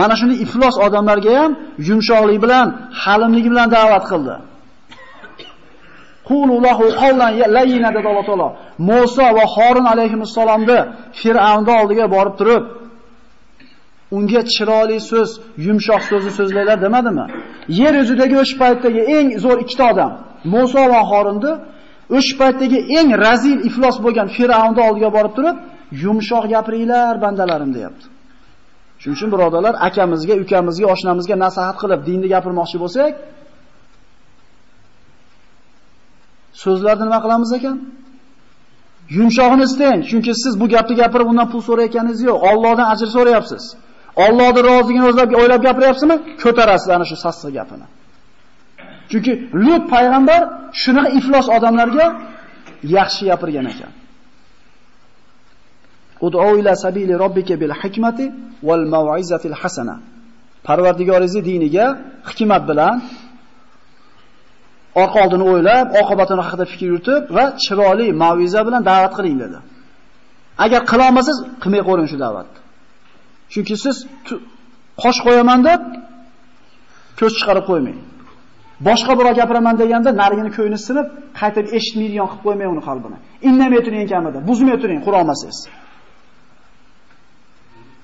[SPEAKER 1] Mana shuni iflos odamlarga ham yumshoqlik bilan, halimligi bilan da'vat qildi. Qulullohu qawlan layina dedi Alloh taolo. Musa va Harun alayhimussalomni Fir'avnning oldiga borib turib, unga chiroyli so'z, yumshoq so'zni so'zlaylar demadimi? Yer yuzidagi o'sha paytdagi eng zo'r ikkita odam, Musa va Harunni o'sha paytdagi eng razil iflos bo'lgan Fir'avnning oldiga borib turib, yumshoq gapiringlar bandalarim deyapti. Shuning uchun birodarlar, akamizga, ukamizga, oshnamizga nasihat qilib dinni gapirmoqchi bo'lsak, so'zlarni nima qilamiz ekan? Yumshoqni istang, chunki siz bu gapni gapirib undan pul so'rayotganingiz yo'q. Allohdan ajr so'rayapsiz. Allohning roziligini o'zlab o'ylab gapiryapsizmi? Ko'tarasiz ana shu sassiq gapini. Chunki Lut payg'ambar shunaqa iflos odamlarga yaxshi gapirgan ekan. Ud'u ila sabili robbika bil hikmati wal mau'izatil hasana. Parvardigoringizni diniga hikmat bilan orqa oldini o'ylab, oqibatini haqida fikr yuritib va chiroyli mau'iza bilan da'vat qiling dedi. Agar qila olmasangiz, qilmay qo'ying shu da'vatni. Chunki siz qosh qo'yaman deb ko'z chiqarib qo'ymang. Boshqa birov gapiraman deganda narigini ko'yini sinib, qaytib eshitmaydigan qilib qo'ymang uni qalbini. Indamay turing kamida, buzmay turing, qura olmasangiz.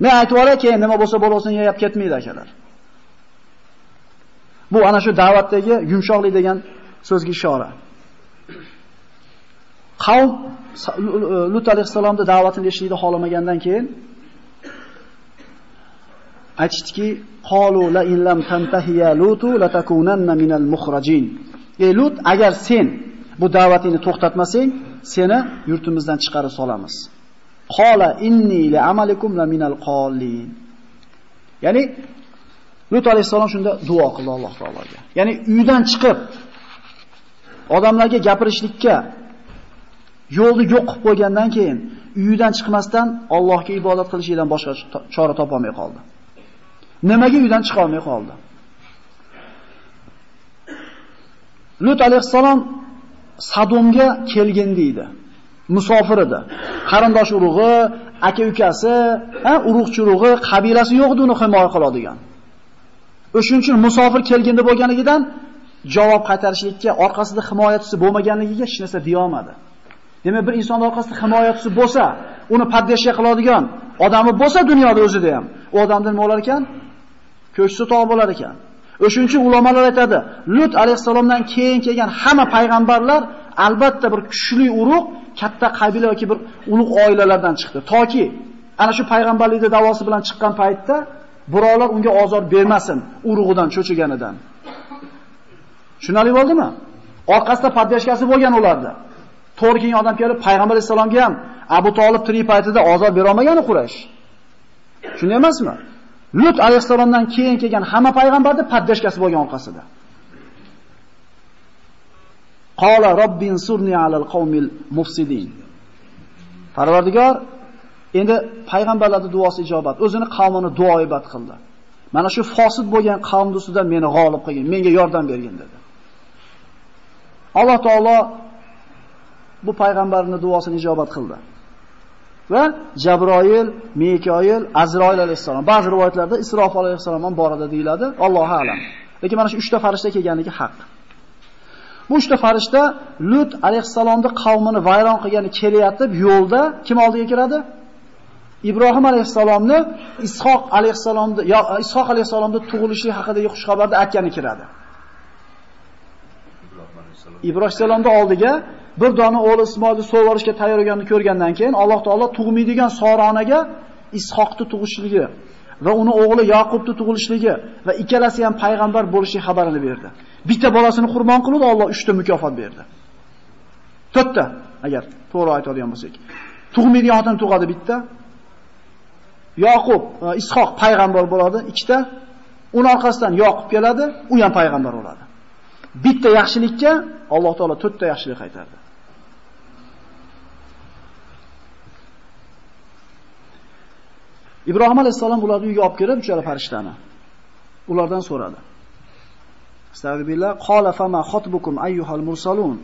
[SPEAKER 1] Men aytib olay, keyin nima bo'lsa bo'lsin yeyap ketmaydi akalar. Bu ana shu da'vatdagi yumshoqlik degan so'zga ishora. Qavm Lut alayhisalomning da'vatini eshitishni xohlamagandan keyin aytishdiki, qolu la in lam tantahiya lutu latakunanna minal mukhrajin. Ey Lut, agar sen bu da'vatingni to'xtatmasang, seni yurtimizdan chiqarib solamiz. qola inni li amalikum la minal qolin. Ya'ni Lut alayhissalom shunda duo qildi Alloh taologa. Ya'ni uydan chiqib odamlarga gapirishlikka yo'lni yo'q qilib qo'ygandan keyin uyidan chiqmasdan Allohga ibodat qilishidan boshqa chora topolmay qoldi. Nimaga uydan chiqa olmay qoldi? Lut alayhissalom Sadomga kelgan deydi. Musofir edi. Qarindosh urug'i, aka-ukasi, ha, urug'-churug'i, qabilasi yo'q edi uni himoya qiladigan. O'shuning uchun musofir kelganda bo'lganligidan javob qaytarishlikka orqasida himoyachisi bo'lmaganligiga hech narsa deya olmadi. Demak, bir inson orqasida himoyachisi bo'lsa, uni paddeshga qiladigan odami bo'lsa dunyoda o'zida ham, u odamdan nima bo'lar ekan? Ko'ksi tog' bo'lar ekan. O'shuncha ulamolar aytadi, Lut alayhisalomdan keyin kelgan hamma payg'ambarlar albatta bir kuchli urug', katta qabila yoki bir ulug' oilalardan chiqdi. Toki ana shu payg'ambarlikda davosi bilan chiqqan paytda birovlar unga ozor bermasin, urug'idan cho'chiganidan. Tushunali bo'ldimi? Orqasida podyashkasi bo'lgan ularda. To'g'ri kelgan odam kelib payg'ambar alayhisalomga ham Abu Talib tirik paytida ozor bera olmagan Quraysh. Shunday emasmi? Lut alayhissalomdan keyin kelgan hamma payg'ambarda paddashkasi bo'lgan orqasida. Qala robbin surni alal qawmil mufsidin. Parvardigor endi payg'ambarlarning duosi ijobat, o'zini qavmini duoibat qildi. Mana shu fosid bo'lgan qavm ustidan meni g'olib qilgin, menga yordam bergin dedi. Alloh taolo bu payg'ambarning duosini ijobat qildi. Va Jabroil, Mikoil, Azroil alayhissalom. Ba'zi rivoyatlarda Isrofil alayhissalom ham borada deyiladi. Allohu a'lam. Lekin mana shu 3 ta farishta kelganligi haq. Bu 3 ta farishta Lut alayhissalomning qavmini vayron qilgani kelyapti, yo'lda kim oldiga kiradi? Ibrohim alayhissalomni Ishoq alayhissalomni yo Ishoq alayhisalomning tug'ilishi haqidagi xushxabarni aytgani kiradi. Ibrohim alayhisalomning oldiga bir dona o'g'li Ismoilni so'vorishga tayyorligini ko'rgandan keyin Alloh taolo tug'maydigan Soronaga Ishoqni tug'ishligi va uni o'g'li Yaqubni tug'ilishligi va ikkalasi ham payg'ambar bo'lishi xabarini berdi. Bitta bolasini qurbon qilib Alloh 3 ta mukofot berdi. To'rtta agar to'g'ri aytadigan bo'lsak. Tug'maydigan xotin tug'adi bitta. Yaqub, e, Ishoq payg'ambar bo'ladi, ikkita. Uning orqasidan Yaqub keladi, u ham payg'ambar bo'ladi. Bitta yaxshilikka Alloh taolo to'rtta yaxshilik qaytardi. Ibrohim alayhisalom ularni uyga olib kelib, uchala farishtani ulardan so'radi. Astagfirullah, qala fama khatbukum ayyuhal mursalun?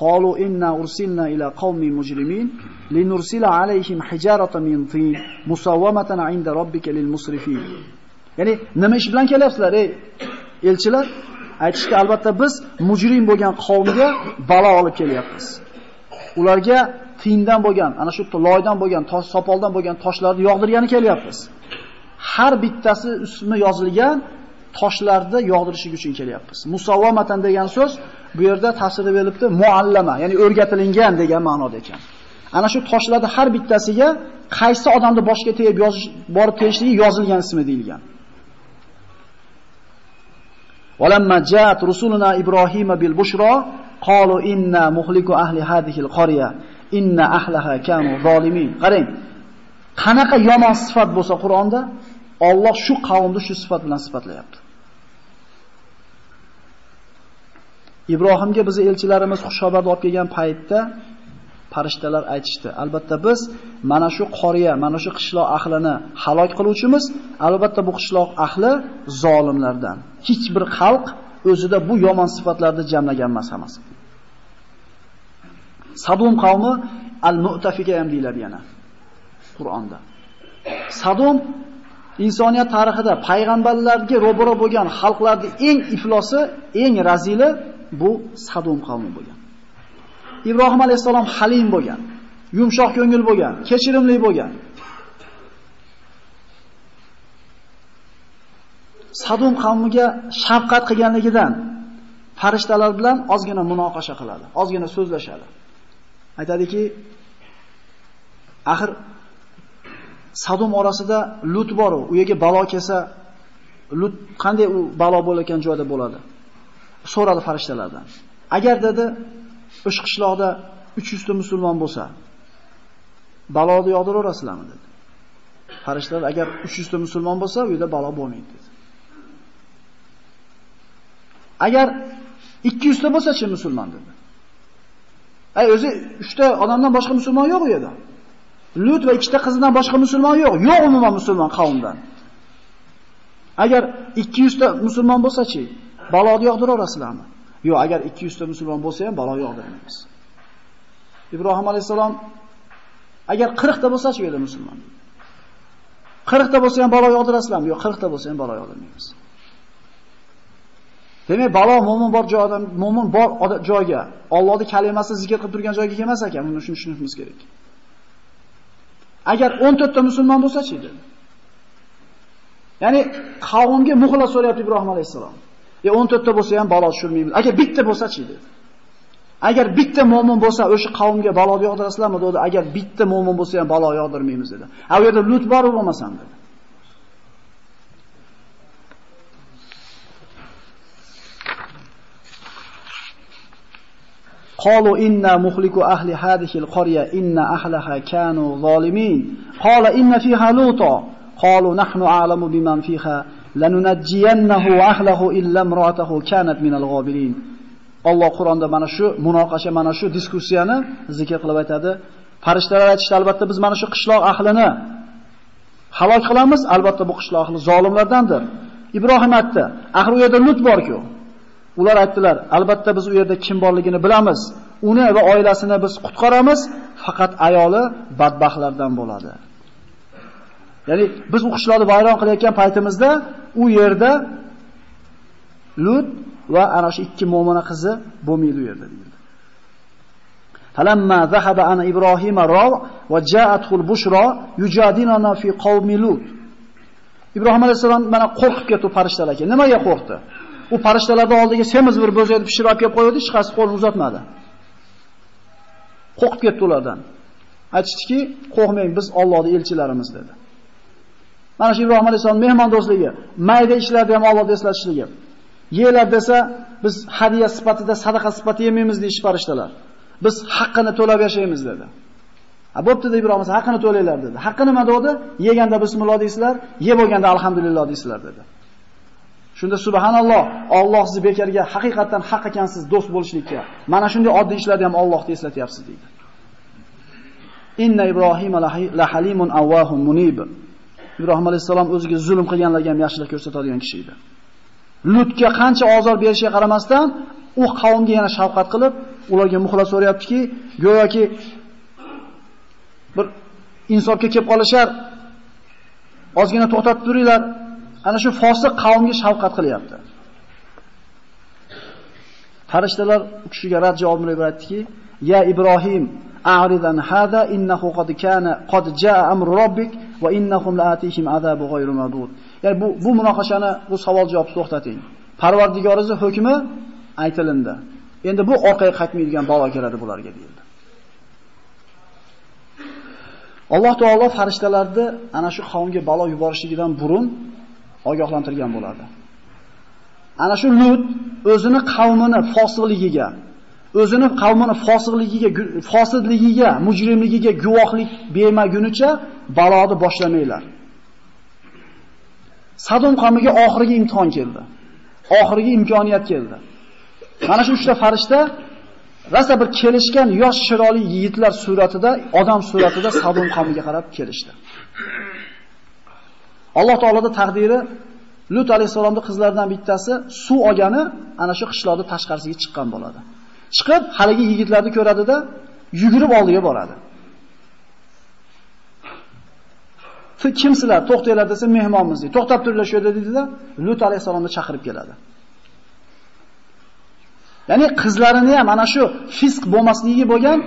[SPEAKER 1] Qalu inna ursilna ila qaumin mujrimin linursila alayhim hijaratan min tin musawwamatan 'inda robbika lil musrifin. Ya'ni nima ish bilan kelyapsizlar, ey elchilar? Aytishki, albatta biz mujrim bo'lgan qavmga balo olib kelyapmiz. Ularga tindan bo'lgan, ana shu loydan bo'lgan, tosh sopoldan bo'lgan toshlarni yog'dirgani kelyapmiz. Har bittasi ismi yozilgan toshlarni yog'dirishi uchun kelyapmiz. Musawwamatan degan so'z bu yerda ta'siri berilibdi, muallama, ya'ni o'rgatilgan degan ma'noda ekan. Ana shu toshlarda har bittasiga qaysi odamni boshga tegib yozish, borib tegishligi yozilgan ismi deyilgan. Walamma ja'at rusuluna Ibrohima bil bushra qalu inna muhliku ahli hadhihi al inna ahlaha kanu zolimin. Qarang. Qanaqa yomon sifat bo'lsa Qur'onda, Alloh shu qavmni shu sifat bilan sifatlayapti. Ibrohimga bizni elchilarimiz xushxabarni olib kelgan paytda farishtalar aytishdi. Albatta biz mana shu qoriya, mana shu qishloq ahlini halok qiluvchimiz, albatta bu qishloq ahli zolimlardan. Hech bir xalq o'zida bu yomon sifatlarni jamlagan emas hammasi. Sadom qavmi al-Mu'tafiga ham deyiladi yana Qur'onda. Sadom insoniyat tarixida payg'ambarlarga ro'baro bo'lgan xalqlarning eng iflosi, eng razili bu Sadom qavmi bo'lgan. Ibrohim alayhisalom halim bo'lgan, yumshoq ko'ngil bo'lgan, kechirimli bo'lgan. Sadom qavmiga shafqat qilganligidan farishtalar bilan ozgina munoqasha qiladi, ozgina so'zlashadi. Aytadiki, axir Sadom orasida Lut bor u. U yerga balo kelsa, Lut qanday u balo bo'layotgan joyda bo'ladi? So'radi farishtalardan. Agar dedi, o'sha qishloqda 300 ta musulmon bo'lsa, baloni yog'diraverasizlarmi dedi. Farishtalar agar 300 ta musulmon bo'lsa, u yerda balo bo'lmaydi dedi. Agar 200 ta bo'lsa-chi musulmon dedi. Ay o'zi 3 ta odamdan boshqa musulmon yo'q u yerda. Lut va 2 ta qizidan boshqa musulmon yo'q. Yo'q umuman musulmon qavmdan. Agar 200 ta musulmon bo'lsa-chi, baloni yog'diraverasizlarmi? Yo'q, agar 200 ta musulmon bo'lsa ham balo yog'dirmaymiz. Ibrohim alayhisalom agar 40 ta bo'lsa-chi edi musulmon. 40 ta bo'lsa ham balo yog'dirasizlarmi? Yo'q, 40 ta bo'lsa ham balo yog'dirmaymiz. Demak, balo mo'min bor joydan, mo'min bor joyga, Allohning kalimasi zikr qilib turgan joyga kelmas ekan, buni tushunishimiz kerak. Agar 14 ta musulmon bo'lsa-chi dedi. Ya'ni qavmga muxlas so'rayapti Ibrohim alayhisalom. E 14 ta bo'lsa ham balo tushirmaymiz. Agar bitta bo'lsa-chi dedi. Agar bitta mo'min bo'lsa, o'sha qavmga balo yog'dirasizlarmi dedi. Agar bitta mo'min bo'lsa ham balo yog'dirmaymiz dedi. A u yerda Lut bor bo'lmasam dedi. قالوا إنا مخلق أهل هذه القرية إن أهلها كانوا ظالمين قال إن فيها لوطا قالوا نحن أعلم بمن فيها لننجينه وأهله إلا امرأته كانت من الغابرين Alloh Qur'onda mana shu munoqasha, mana shu diskussiyani zikr qilib aytadi. Farishtalar aytishdi, albatta biz mana shu qishloq ahlini halok qilamiz, albatta bu qishloq ahli zolimlardandir. Ibrohim aytdi, axir u yerda Lut bor-ku. Ular aytdilar, albatta biz u yerda kim borligini bilamiz. Uni va oilasini biz qutqaramiz, faqat ayoli badbaxtlardan bo'ladi. Ya'ni biz u qishloqni vayron qilayotgan paytimizda u yerda Lut va ana shu ikki mo'mina qizi bo'lmaydi u yerda deyildi. Falamma zahaba ana Ibrohim raw va ja'atul bushra yujadiluna fi qawmi Lut. Ibrohim alayhisalom mana qo'rqib ketdi farishtalarga. Nimaga qo'rqdi? U farishtalarning oldiga semiz bir bo'zayni pishirib olib kelib qo'ydi, hech qaysi qo'lini uzatmadi. Qo'rqib ketdi ulardan. Aytishdiki, "Qo'rqmang, biz Allohning elchilarimiz" dedi. Mana shu Ibrohim alayhisalom mehmondo'stligi, mayda ishlarda ham Allohni eslatishligi. Yelar desa, biz hadiya sifatida, sadaqa sifatida yemaymiz deyish farishtalar. Biz haqqini to'lab yashaymiz dedi. A bo'pti deb Ibrohim haqqini to'laylar dedi. Haqqi nima dedi? Yeganda bismillah deysizlar, yeb bo'lganda alhamdulillah deysizlar dedi. Shunda subhanalloh, Alloh sizni bekarga haqiqatan haq ekansiz do'st bo'lishlikka. Mana shunday oddiy ishlarni ham Allohni eslatyapsiz deydi. Inna Ibrohim la halimun awwahum munib. Ibrohim alayhisalom o'ziga zulm qilganlarga ham yaxshilik ko'rsatadigan kishi edi. Lutga qancha ozor berishiga qaramasdan, u qavmga yana shafqat qilib, ularga muxlas so'rayaptiki, go'yoki bir insofga kelib qolishar, ozgina to'xtatib turinglar, ana shu fosiq qavmga shafqat qilyapti. Farishtalar u kishiga rad javobini berib aytdiki, "Ya Ibrohim, a'ridan hada innahu qad kana qad jaa amru robbik va innahum la'atihim azabu ghayru madud." Ya'ni bu bu munoqashani, bu savol javob to'xtating. Parvardigoringiz hukmi aytilindi. Endi bu orqaga qaytmaydigan balo keladi bularga deyildi. Alloh taolo farishtalarni ana shu qavmga balo yuborishligidan burun ogohlantirgan bo'ladi. Ana shu Lut o'zini qavmini fosiqligiga, o'zini qavmini fosiqligiga, fosidligiga, mujrimligiga guvohlik bermagunicha baloni boshlamanglar. Sadom qavmiga oxirgi imtihon keldi. Oxirgi imkoniyat keldi. Mana shu uchta farishta rasa bir kelishgan yosh chiroyli yigitlar suratida, odam suratida Sadom qavmiga qarab kelishdi. Alloh taolada taqdiri Lut alayhisolamning qizlaridan bittasi suv olgani ana shu qishloqning tashqarisiga chiqqan bo'ladi. Chiqib, haligi yigitlarni ko'radida, yugurib oldiga boradi. Kimsizlar? To'xtanglar desa, mehmonmiz deydi. To'xtab turinglar shu yerda dedida Lut alayhisolamni chaqirib keladi. Ya'ni qizlarini ham ana shu fisq bo'lmasligiga bo'lgan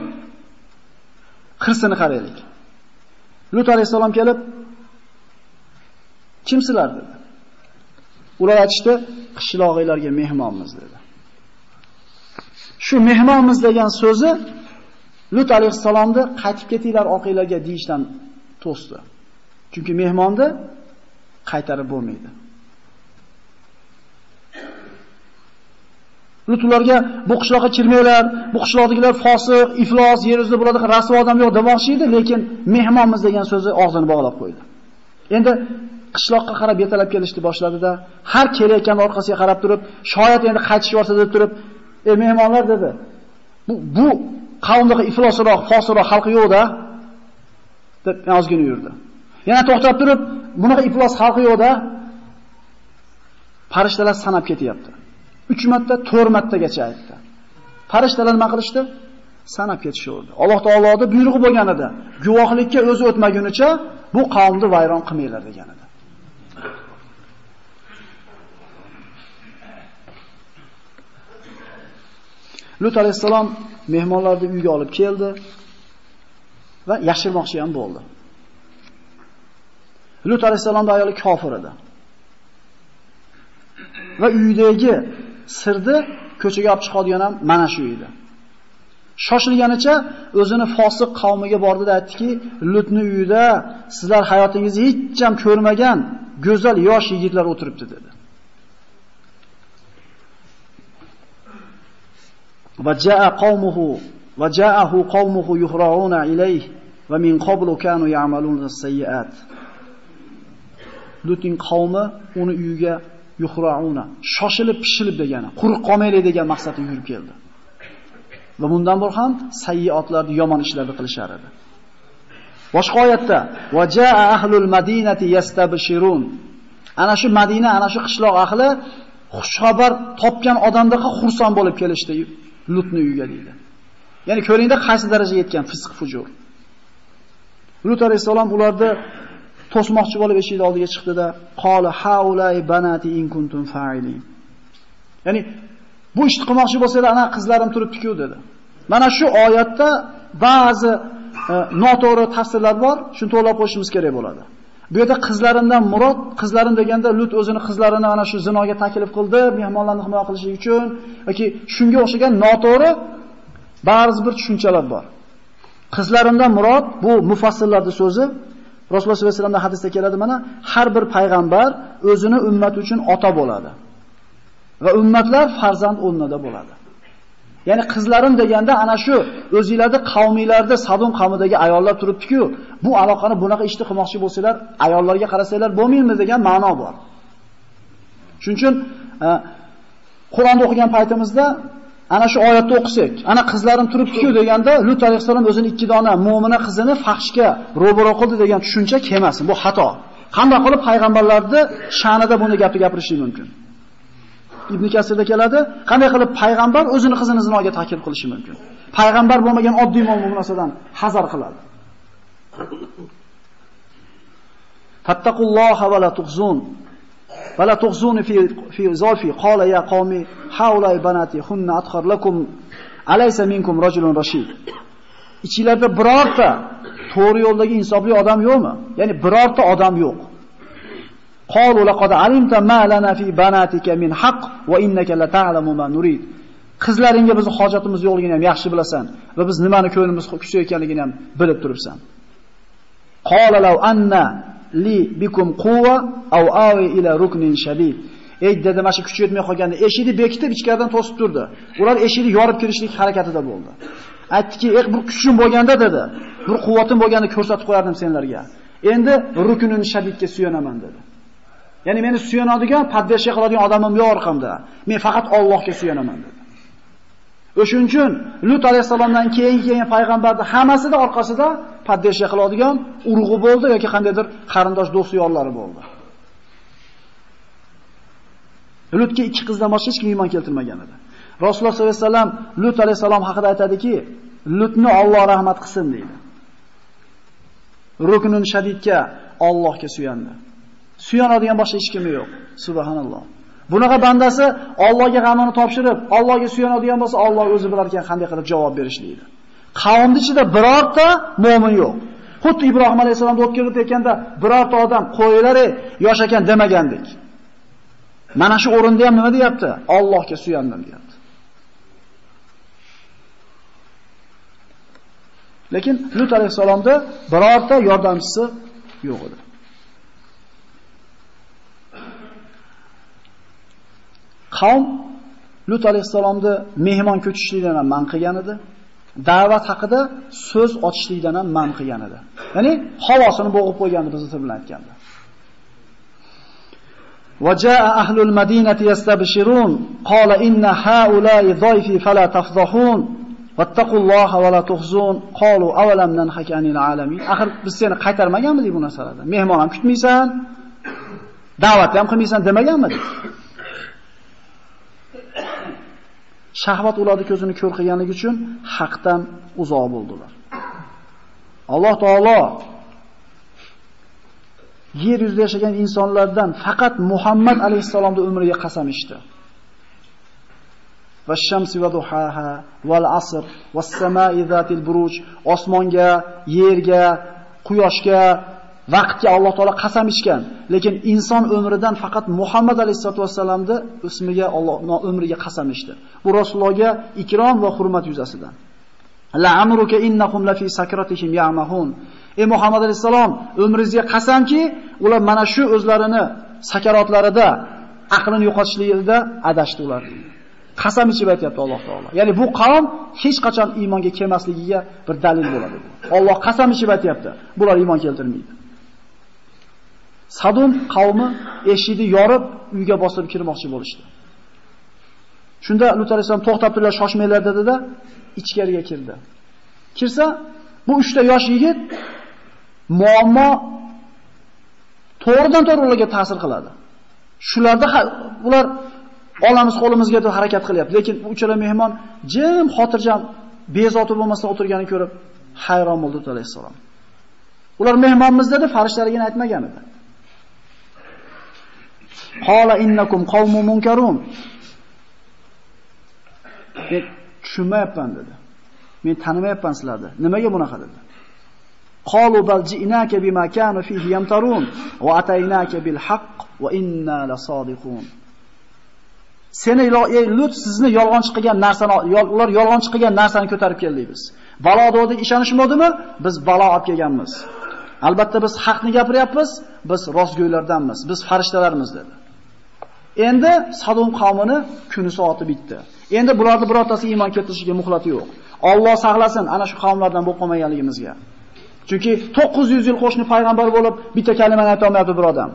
[SPEAKER 1] xirsini qaraylik. Lut alayhisalom kelib, Kimsizlar dedi. Ular aytishdi, qishlog'inglarga mehmonmiz dedi. Shu mehmonmiz degan so'zi Lut alayhisalomni qaytib ketinglar orqanglarga deyishdan to'sdi. Chunki mehmonni qaytarib bo'lmaydi. Lut ularga bu qishloqqa kirmanglar, bu qishloqdagilar fosiq, iflos, yer yuzida bo'ladi, rasvo odam yo'q demoqchi edi, lekin mehmonmiz degan so'zi og'zini bog'lab qo'ydi. Endi qishloqqa qarab yetalab kelishni boshladida, har kelayotgan orqasiga qarab turib, shoyat endi qaytishib bo'lsa deb turib, "Ey mehmonlar" dedi. Bu bu qavmdagi iflosroq, fosiroq xalqi yo'qda deb ozgina yurdi. Yana to'xtab turib, bunaqa iflos xalqi yo'qda Farishtalar sanab ketyapti. 3 marta, 4 martagacha aytdi. Farishtalar nima qilishdi? Sanab ketishaverdi. Alloh taoloni buyrug'i bo'lgan edi. Guvohlikka o'zi o'tmagunicha bu qavmni vayron qilmanglar degan edi. Lut alayhissalom mehmonlarni uyga olib keldi va yashirmoqchi ham bo'ldi. Lut alayhissalomning ayoli kofir edi. Va uydagi sirni ko'chaga olib chiqadigan ham mana shu edi. Shoshilganicha o'zini fosiq qavmiga bordi-da aytdiki, Lutni uyida sizlar hayotingizda hech ham ko'rmagan go'zal yosh yigitlar o'tiribdi dedi. Va jaa qawmuhu va jaahu qawmuhu yuhra'una ilayhi va min qablu kanu. Lutning qavmi uni uyiga yuhrauna, shoshilib pishilib degani, quruq qolmaylik degan maqsadda yurib keldi. Va bundan bor ham sayyiotlarni yomon ishlarni qilishar edi. Boshqa oyatda va jaa ahlul madinati yastabshirun. Ana shu Madina, ana shu qishloq ahli xushxabar topgan odamdaqa xursand bo'lib kelishdi Lutni uyiga deydi. Ya'ni ko'ringda qaysi darajaga yetgan fisq fujur. Lut alayhisalom ularni to'smoqchi bo'lib eshik oldiga chiqdida, qala haulay banati in kuntum fa'ilin. Ya'ni bu ishni qilmoqchi bo'lsanglar, ana qizlarim turibdi-ku dedi. Mana shu oyatda ba'zi e, noto'g'ri tafsirlar bor, shuni to'g'rilab qo'yishimiz kerak bo'ladi. Bu yerda qizlarimdan murod, qizlarim deganda Lut o'zini qizlarini ana shu zinoga taklif qildi, mehmonlarni himoya qilish uchun yoki shunga o'xshagan noto'g'ri ba'zi bir tushunchalar bor. Qizlarimdan murod bu mufassirlarning so'zi, Rasululloh sollallohu alayhi vasallamda hadisda keladi mana, har bir payg'ambar o'zini ummati uchun ota bo'ladi. Va ummatlar farzand o'rnida bo'ladi. Ya'ni qizlarim deganda ana shu o'zingizlarda qavmilarda Sadum qavmidagi ayollar turibdi-ku, bu aloqani bunaqa ishni qilmoqchi bo'lsalar, ayollarga qarasanglar bo'lmaymi degan ma'no bor. Shuning uchun e, Qur'onni o'qigan paytimizda ana shu oyatni o'qisak, ana qizlarim turibdi-ku deganda Lut alayhissalom o'zini ikki dona mu'mina qizini faxshga ro'baro qildi degan tushuncha kelmasin. Bu xato. Qanday qilib payg'ambarlarni sha'nida buni gapni gapirish mumkin? Ibn Kasirda keladi, qanday qilib payg'ambar o'zini qizini zinoga taklif qilishi mumkin? Payg'ambar bo'lmagan oddiy mo'min narsadan hazar qiladi. Fattaqulloha va la tughzun. Va la tughzuni fi fi zalfi qala ya qawmi haula banati hunna athar lakum alaysa minkum rajulun rashid. Ichingizda birorta to'g'ri yo'ldagi insofli odam yo'qmi? Ya'ni birorta odam yo'q. Qalu laqad alimta ma lana fi banatika min haqq wa innaka la ta'lamu ma nurid. Qizlaringga bizni hojatimiz yo'qligini ham yaxshi bilasan va biz nimani ko'nglimiz kuchayotganligini ham bilib turibsan. Qala law anna li bikum quwwa aw awi ila ruknin shadid. Ey dedi, mana shu kuch yetmay qolganda eshikni bekitib ichkaridan to'sib turdi. Ular eshikni yorib kirishlik harakatida bo'ldi. Aytdiki, "Ey bir kuchim bo'lganda" dedi. "Bir quvvatim bo'lganda ko'rsatib qo'yardim senlarga. Endi ruknin shadidga suyanaman" dedi. Ya'ni meni suyanadigan, padbesha qiladigan odamim yo'q orqamda. Men faqat Allohga suyanaman dedi. O'shuning uchun Lut alayhisalomdan keyin kelgan payg'ambarni hammasida orqasida padbesha qiladigan urug'i bo'ldi yoki qandaydir qarindosh do'st yo'llari bo'ldi. Lutga ikki qizdan boshqa hech kim iymon keltirmagan edi. Rasululloh sollallohu alayhi vasallam Lut alayhisalom haqida aytadiki, Lutni Alloh rahmat qilsin deydi. Ruknun shadidga Allohga suyandi. Suyanadigan boshqa hech kimi yo'q. Subhanalloh. Bunaqa bandasi Allohga g'amini topshirib, Allohga suyanadigan bo'lsa, Alloh o'zi bilar ekan qanday qilib javob berishligini. Qavmning ichida birorta mu'min yo'q. Xuddi Ibrohim alayhisolamni o'tkazib ketganda birorta odam qo'ylar yosh ekan demagandik. Mana shu o'rinda ham nima deyapti? Allohga suyandim deyapti. Lekin Lut alayhisolamda birorta yordamchisi yo'q edi. qavm Lut alayhisalomni mehmon ko'chishlikdan ham man qilgan edi. Da'vat haqida so'z ochishlikdan ham man qilgan edi. Ya'ni havosini bo'g'ib qo'ygandi biz bilan aytganda. وجاء أهل المدينة يستبشرون قال إن هؤلاء ضيفي فلا تفضحون واتقوا الله ولا تخزون قالوا أولم ننهك عن العالمين axir biz seni qaytarmaganmidik bu narsalardan mehmon ham kutmaysan da'vat ham qilmaysan demaganmidik shahvat ularni ko'zini ko'r qilganligi uchun haqdan uzoq bo'ldilar. Alloh taolo yer yuzida yashagan insonlardan faqat Muhammad alayhisalomning umriga qasam ichdi. Va shamsi va duhaha val asr vas samai zatil buruj osmonga, yerga, quyoshga vaqtga Alloh taolo qasam ichgan, lekin inson umridan faqat Muhammad alayhisolatu vasallamni ismiga Alloh umriga qasam ichdi. Bu Rasulullohga ikrom va hurmat yuzasidan. La amruka innahum la fi sakratihim ya'mahun. Ey Muhammad alayhisalom, umringizga qasamki, ular mana shu o'zlarini sakarotlarida aqlini yo'qotishligida adashdi ular. Qasam ichib aytayapti Alloh taolo. Ya'ni bu qavm hech qachon iymonga kelmasligiga bir dalil bo'ladi. Alloh qasam ichib aytayapti. Bular iymon keltirmaydi. Sadum qavmi eshikni yorib uyga bosib kirmoqchi bo'lishdi. Shunda Lut alayhisalom to'xtab turlar, shoshmanglar dedi-da, ichkariga kirdi. Kirsa, bu 3 ta yosh yigit muammo to'g'ridan to'g'ri ularga ta'sir qiladi. Shularda ular olamiz qo'limizga deb harakat qilyapti, lekin uchala mehmon jim xotirjam bezovta bo'lmasdan o'tirganini ko'rib hayron bo'ldi Lut alayhisalom. Ular mehmonmiz dedi, farishtalarga aytmagan edi. Qala innakum qawmun munkarun. Men tushunmayapman dedi. Men tanimayapman sizlarni. Nimaga bunaqa dedi? Qalu bal ji'naka bima kanu fihi yamtarun va ataynaka bil haqq va inna lasodiqun. Seni ey Lut sizni yolg'onchi qilgan narsani ular yolg'onchi qilgan narsani ko'tarib keldik biz. Balo degdi ishonishmadimi? Biz balo olib kelganmiz. Albatta biz haqni gapiryapmiz, biz rostgo'ylardanmiz, biz farishtalarmiz dedi. Endi Sadum qavmini kuni soati bitdi. Endi bularni birortasi iymon keltirishiga muhlati yo'q. Alloh saqlasin ana shu qavmlardan bo'lib qolmaganligimizga. Chunki 900 yil qo'shni payg'ambar bo'lib bitta kalimani ayta olmayapti bir odam.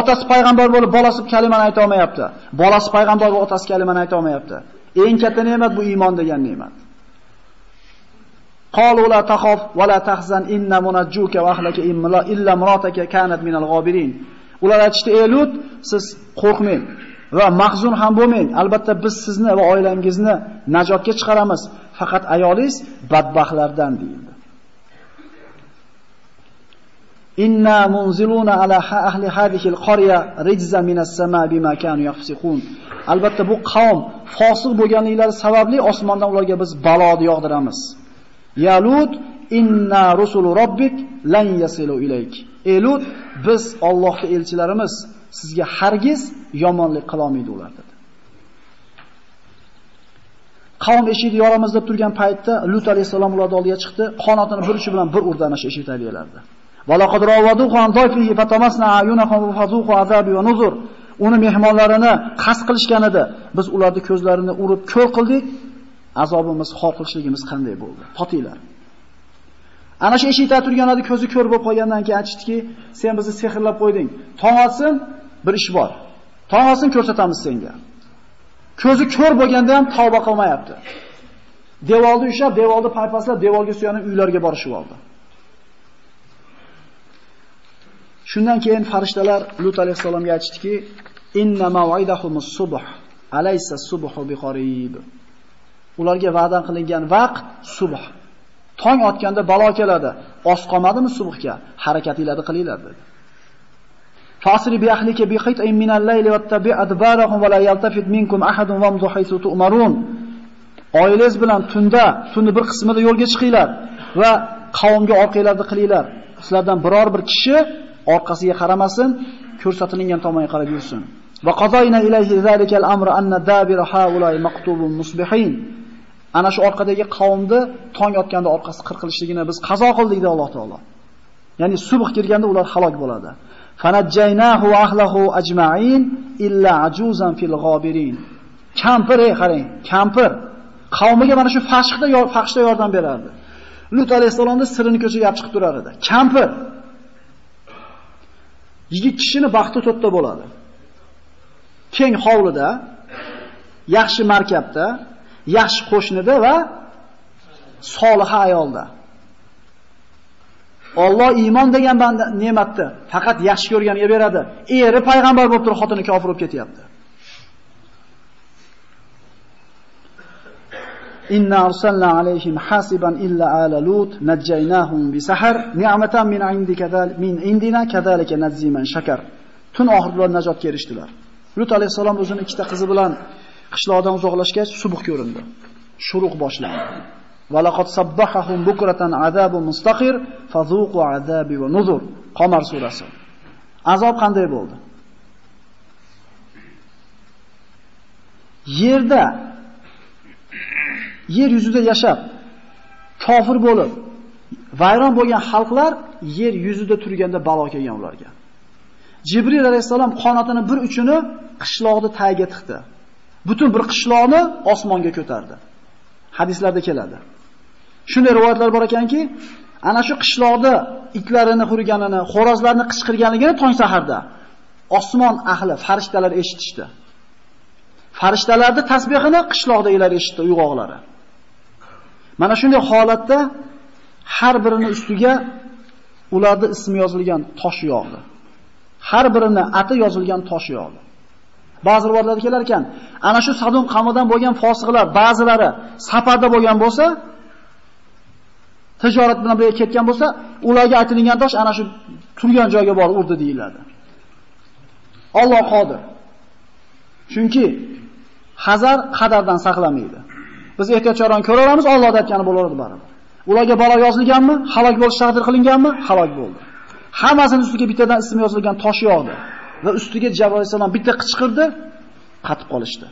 [SPEAKER 1] Otasi payg'ambar bo'lib bolasi kalimani ayta olmayapti. Bolasi payg'ambar bo'lib otasi kalimani ayta olmayapti. Eng katta ne'mat bu iymon degan ne'mat. قالوا لا تخف ولا تحزن إن منجوك وأهلك إلا امراتك كانت من الغابرين Ular aytishdi, "Ey Lut, siz qo'rqmang va mahzun ham bo'lmang. Albatta biz sizni va oilangizni najotga chiqaramiz. Faqat ayolingiz badbaxtlardan" deyildi. Inna munziluna ala ahli hadhihi al-qarya rijza minas samaa bima kanu yafsiqun. Albatta bu qavm fosiq bo'lganliklari sababli osmondan ularga biz baloni yog'diramiz. Ya Lut, inna rusulu robbik lan yasilu ilayk. Ey biz Allohning elchilarimiz sizga hargiz yomonlik qila olmaydi ular dedi. Qavm eshikni yoramiz deb turgan paytda Lut alayhisalom ularning oldiga chiqdi, qanotini bir uchi bilan bir urdanish ana shu eshik tagilarida. Valaqad rawaduhu an dayfihi fatamasna ayunahum fazuqu va nuzur. Uni mehmonlarini qas qilishgan edi. Biz ularni ko'zlarini urib ko'r qildik. Azobimiz, xor qilishligimiz qanday bo'ldi? Totinglar. Ana shu eshikda odam ko'zi ko'r bo'lib qolgandan keyin aytishdiki, sen bizni sehrlab qo'yding. Tong otsin, bir ish bor. Tong otsin ko'rsatamiz senga. Ko'zi ko'r bo'lganda ham tavba qilmayapti. Devorni ushlab, devorni paypaslab, devorga suyanib uylarga borishib oldi. Shundan keyin farishtalar Lut alayhisalomga aytishdiki, inna maw'idahumus subh, alaysa subhu biqarib. Ularga va'da qilingan vaqt subh. Tong otganda balo keladi. Os qolmadimi subhga? Harakatinglarni qilinglar dedi. Fasri bi ahlika bi qit'in min al-layli wattabi' adbarahum wa la yaltafit minkum ahadun wamdu haythu tu'marun. Oilangiz bilan tunda, tunni bir qismida yo'lga chiqinglar va qavmga orqanglarni qilinglar. Sizlardan biror bir kishi orqasiga qaramasin, ko'rsatilgan tomonga qarab yursin. Va qadayna ilayhi zalikal al-amru anna dabira haula maqtubun musbihin. Ana shu orqadagi qavmni tong otganda orqasi qirqilishligini biz qazo qildik dedi Alloh taolo. Ya'ni subh kirganda ular halok bo'ladi. Fanajjaynahu ahlahu ajma'in illa ajuzan fil ghabirin. Kampir, ey qarang, kampir qavmiga mana shu fashqda fahshda yordam berardi. Lut alayhisolamning sirini ko'chaga olib chiqib turar edi. Kampir yigit kishini baxti to'tta bo'ladi. Keng hovlida, yaxshi markabda, yaxshi qo'shnida va soliha ayolda. Alloh iymon degan banda ne'matni faqat yaxshi ko'rganiga e beradi. Eri payg'ambar bo'lib turib xotini kofir bo'lib ketyapti. Inna arsalna alayhim hasiban illa ala lut najjaynahum bi sahar ni'matan min indika min indina kadalika najziman shakar. Tun oxirlar najotga erishdilar. Lut alayhisalom o'zining ikkita qizi bilan qishloqdan uzoqlashgach subh ko'rindi. Shuruq boshlandi. Valaqad sabbahahum bukratan azabun mustaqir fazuqu azabi va nuzur. Qamar surasi. Azob qanday bo'ldi? Yerda yer yuzida yashab kofir bo'lib vayron bo'lgan xalqlar yer yuzida turganda balo kelgan ularga. Jibril alayhisalom qonatini bir uchini qishloqni tagiga tiqdi. Butun bir qishloqni osmonga ko'tardi. Hadislarda keladi. Shunday rivoyatlar bor ekanki, ana shu qishloqda itlarini hurganini, xo'rozlarni qichqirganligini tong saharda osmon ahli, farishtalar eshitishdi. Farishtalarni tasbihini qishloqdagilar eshitdi, uyg'oqlari. Mana shunday holatda har birini ustiga ularning ismi yozilgan tosh yog'di. Har birini ati yozilgan tosh yog'di. Ba'zi rivoyatlarda kelar ekan, ana shu Sadum qavmidan bo'lgan fosiqlar ba'zilari safarda bo'lgan bo'lsa, tijorat bilan birga ketgan bo'lsa, ularga aytilgan tosh ana shu turgan joyga borib urdi deyiladi. Alloh qodir. Chunki hazar qadardan saqlamaydi. Biz ehtiyotchoron ko'raveramiz, Alloh aytgani bo'laveradi baribir. Ularga balo yozilganmi? Halok bo'lish taqdir qilinganmi? Halok bo'ldi. Hammasining ustiga bittadan ism yozilgan tosh yog'di va ustiga Jabroil alayhisalom bitta qichqirdi, qatib qolishdi.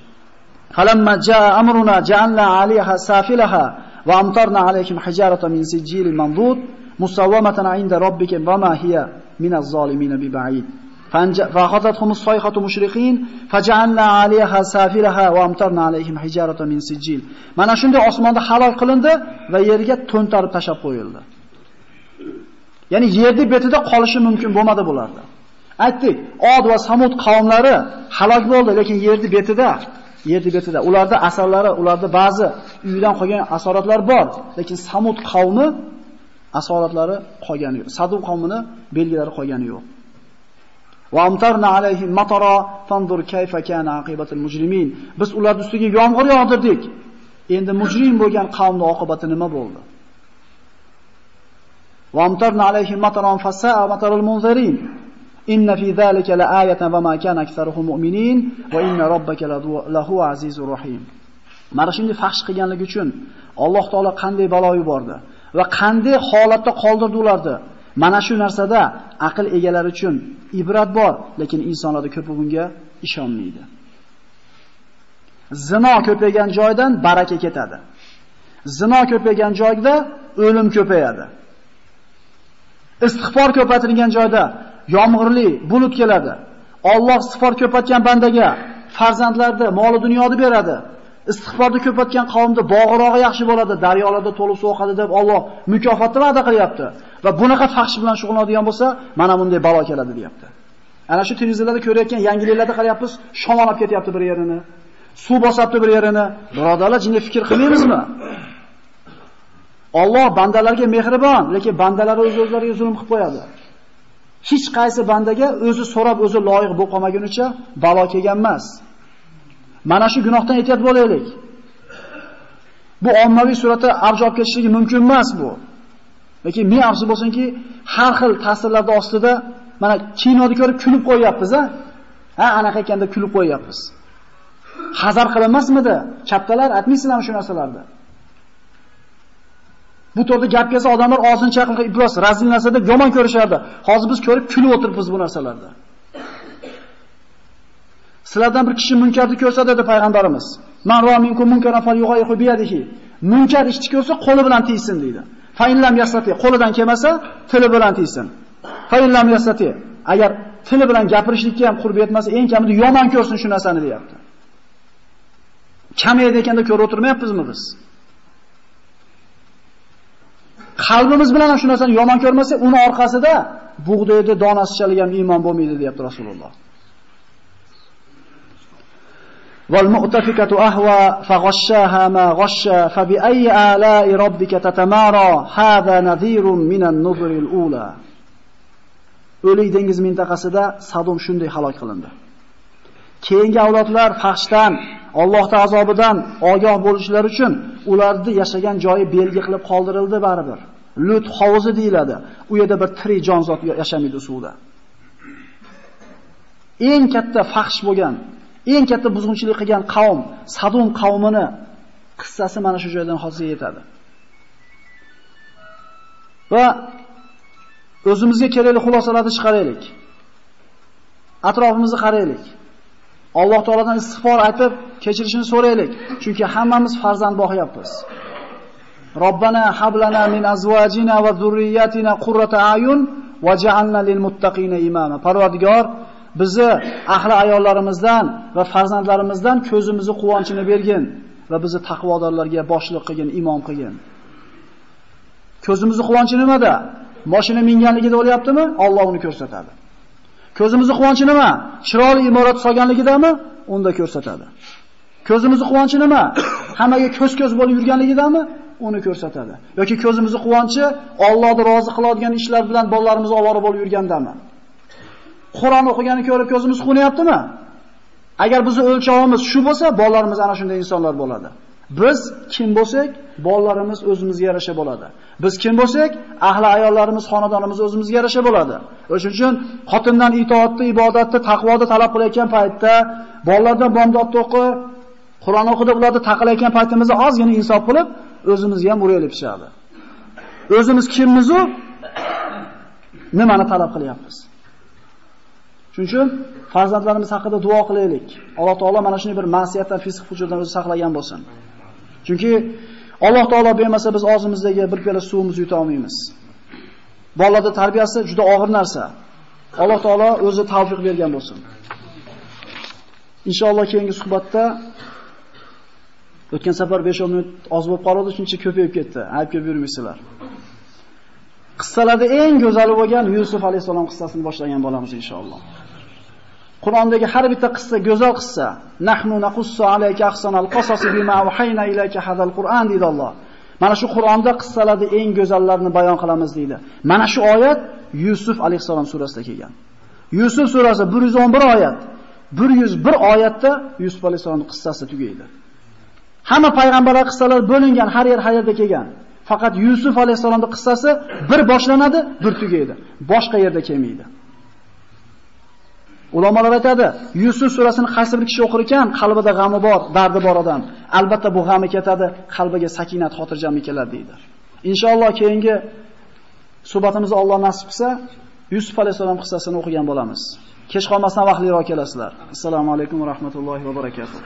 [SPEAKER 1] Falamma jaa amruna ja'alna 'alayha safilaha va amtarna 'alayhim hijaratan min sijilin mandud musawwamatan 'inda robbika va ma hiya min az-zalimin biba'id. فأخذتهم الصيحة مشرقين فجعلنا عليها سافلها وامطرنا عليهم حجارة من سجيل mana shunday osmonda halok qilindi va yerga to'ntarib tashab qo'yildi ya'ni yerni betida qolishi mumkin bo'lmadi bularda Aytdik od va samud qavmlari halok bo'ldi lekin yerni betida yerni betida ularda asarlari ularda ba'zi uydan qolgan asoratlar bor lekin samud qavmi asoratlari qolgani yo'q sadum qavmini belgilari qolgani yo'q Va amtarna alayhim matara fanzur kayfa kana aqibatul mujrimin. Biz ular ustiga yomg'ir yog'dirdik. Endi mujrim bo'lgan qavmning oqibati nima bo'ldi? Va amtarna alayhim mataran fasa'a matarul munzirin. Inna fi zalika laayatan va ma kana aktharuhum mu'minin va inna robbaka lahu azizur rahim. Mana shunday faxsh qilganligi uchun Alloh taolo qanday balo yubordi va qanday holatda qoldirdi ularni. Mana shu narsada aql egalari uchun ibrat bor, lekin insonlarda ko'pi bunga ishonmaydi. Zino ko'paygan joydan baraka ketadi. Zino ko'paygan joyda o'lim ko'payadi. Istig'for ko'patilgan joyda yomg'irli bulut keladi. Alloh istig'for ko'patgan bandaga farzandlarni, mol dunyoni beradi. Istig'forni ko'patgan qavmda bog'irog'i yaxshi bo'ladi, daryolarda to'lib suv oqadi deb Alloh mukofotni va'da qilyapti. Va bunaqa faxsh bilan shug'ullanadigan bo'lsa, mana bunday balo keladi, deyapti. Ana shu televizorlarda ko'rayotgan yangiliklarda qarayapmiz, shamolab ketyapti bir yerini. Suv bosapti bir yerini. Birodarlar, jinni fikr qilmaymizmi? Alloh bandalarga mehribon, lekin bandalar o'z-o'zlariga zulm qilib qo'yadi. Hech qaysi bandaga o'zi so'rab o'zi loyiq bo'lib qolmagunicha balo kelgan emas. Mana shu gunohdan ehtiyot bo'laylik. Bu ommaviy suratda avj olib ketishligi mumkin emas bu. Lekin men afsus bo'lsinki, har xil ta'sirlar ostida mana kinoni ko'rib kulib qo'yyapmiz, a? Ha, anaqa ekanda kulib qo'yyapmiz. Hazar qilinmasmidi? Chaptalar aytmaysizlarmi shu narsalarni? Bu turda gap kelsa odamlar og'zini chaqilib iblos razil narsa deb yomon ko'rishardi. Hozir biz ko'rib kulib o'tiribmiz bu narsalarda. Sizlardan bir kishi munkarni ko'rsa dedi payg'ambarimiz. Man ra minkum munkaran falyughayyirhu bi yadihi. Munkar ishni ko'rsa qo'li bilan tiysin deydi. Fa illam yasati qo'lidan kelmasa, tili bilan tiysin. Fa illam yasati agar tili bilan gapirishlikka ham qurbi yetmasa, eng kamida yomon ko'rsin shu narsani deyapti. kamaydi ekanda ko'rib o'tirmayapmizmi biz? qalbimiz bilan ham shu narsani yomon ko'rmasak, uni orqasida bug'doyni donasi ham iymon bo'lmaydi, deyapti Rasululloh. Wal mu'tafikatu ahwa faghashaha ma ghasha fa bi ayyi ala'i robbika tatamara hadha nadhirun minan nuzril ula. O'lik dengiz mintaqasida Sadom shunday halok qilindi. Keyingi avlodlar fahshdan, Allohning azobidan ogoh bo'lishlari uchun ularni yashagan joyi belgi qilib qoldirildi baribir. Lut hovuzi deyiladi. U yerda bir tirik jonzot yashamaydi suvda. Eng katta fahsh bo'lgan eng katta buzg'unchilik qilgan qavm Sadum qavmini qissasi mana shu joydan hozir yetadi. Va o'zimizga kerakli xulosalarni chiqaraylik. Atrofimizni qaraylik. Alloh taoladan istig'for aytib, kechirishini so'raylik, chunki hammamiz farzand boqyapmiz. Robbana hablana min azwajina va zurriyyatina qurrata ayun waj'alna lil muttaqina imama. Parvardigor, bizni ahli ayollarimizdan va farzandlarimizdan ko'zimizni quvonchini bergin va bizni taqvodorlarga boshliq qilgin, imom qilgin. Ko'zimizni quvonchi nimada? Mashina minganligida bo'lyaptimi? Alloh uni ko'rsatadi. Ko'zimizni quvonchi nima? Chiroyli imorat solganligidami? Unda ko'rsatadi. Ko'zimizni quvonchi nima? Hammaga ko'z-ko'z bo'lib yurganligidami? Uni ko'rsatadi. Yoki ko'zimizni quvonchi Allohni rozi qiladigan ishlar bilan bolalarimiz ovora bo'lib yurgandami? Qur'on o'qigani ko'rib ko'zimiz qunyaptimi? Agar bizni o'lchovimiz shu bo'lsa, bolalarimiz ana shunday insonlar bo'ladi. Biz kim bo'lsak, bolalarimiz o'zimizga yarasha bo'ladi. Biz kim bo'lsak, ahli ayollarimiz, xonadonimiz o'zimizga yarasha bo'ladi. O'shuning uchun xotindan itoatni, ibodatni, taqvoni talab qilayotgan paytda, bolalardan bomdod o'qi, Qur'on o'qida ularni taqilayotgan paytimizda ozgina insof qilib, o'zimizga ham uraylik pishadi. O'zimiz kimmiz u? Nimani talab qilyapmiz? Shuning uchun farzandlarimiz haqida duo qilaylik. Alloh taolo mana shunday bir ma'siyatdan, fisq fujurdan o'zi saqlagan bo'lsin. Chunki Alloh taolo bermasa biz og'zimizdagi bir piyola suvimizni yuta olmaymiz. Bolalarda tarbiyasi juda og'ir narsa. Alloh taolo o'zi tavfiq bergan bo'lsin. Inshaalloh keyingi suhbatda o'tgan safar 5-10 minut oz bo'lib qoldi, shuncha ko'payib ketdi. Ayb ko'p yurmaysizlar. Qissalarda eng go'zali bo'lgan Yusuf alayhisalom qissasini boshlagan bo'lamiz inshaalloh. Qur'ondagi har bitta qissa go'zal qissa. Nahnu naqussu alayka ahsanal qasasi bima wahayna ilayka hadal Qur'an deydi Alloh. Mana shu Qur'onda qissalarni eng go'zallarini bayon qilamiz deydi. Mana shu oyat Yusuf alayhisalom surasida kelgan. Yusuf surasi 111 oyat. 101 oyatda Yusuf alayhisalomning qissasi tugaydi. Hamma payg'ambarlar qissalari bo'lingan, har yer har yerda kelgan. Faqat Yusuf alayhisalomning qissasi bir boshlanadi, bir tugaydi. Boshqa yerda kelmaydi. Ulamolar aytadi, Yusuf surasini qaysi bir kishi o'qir ekan, qalbida g'ami bor, dardi bor odam, albatta bu g'ami ketadi, qalbiga sakinat, xotirjamlik keladi deydi. Inshaalloh keyingi suhbatimizni Alloh nasib qilsa, Yusuf alayhisalom qissasini o'qigan bo'lamiz. Kech qolmasdan vaqtliroq kelasizlar. Assalomu alaykum va rahmatullohi va barakatuh.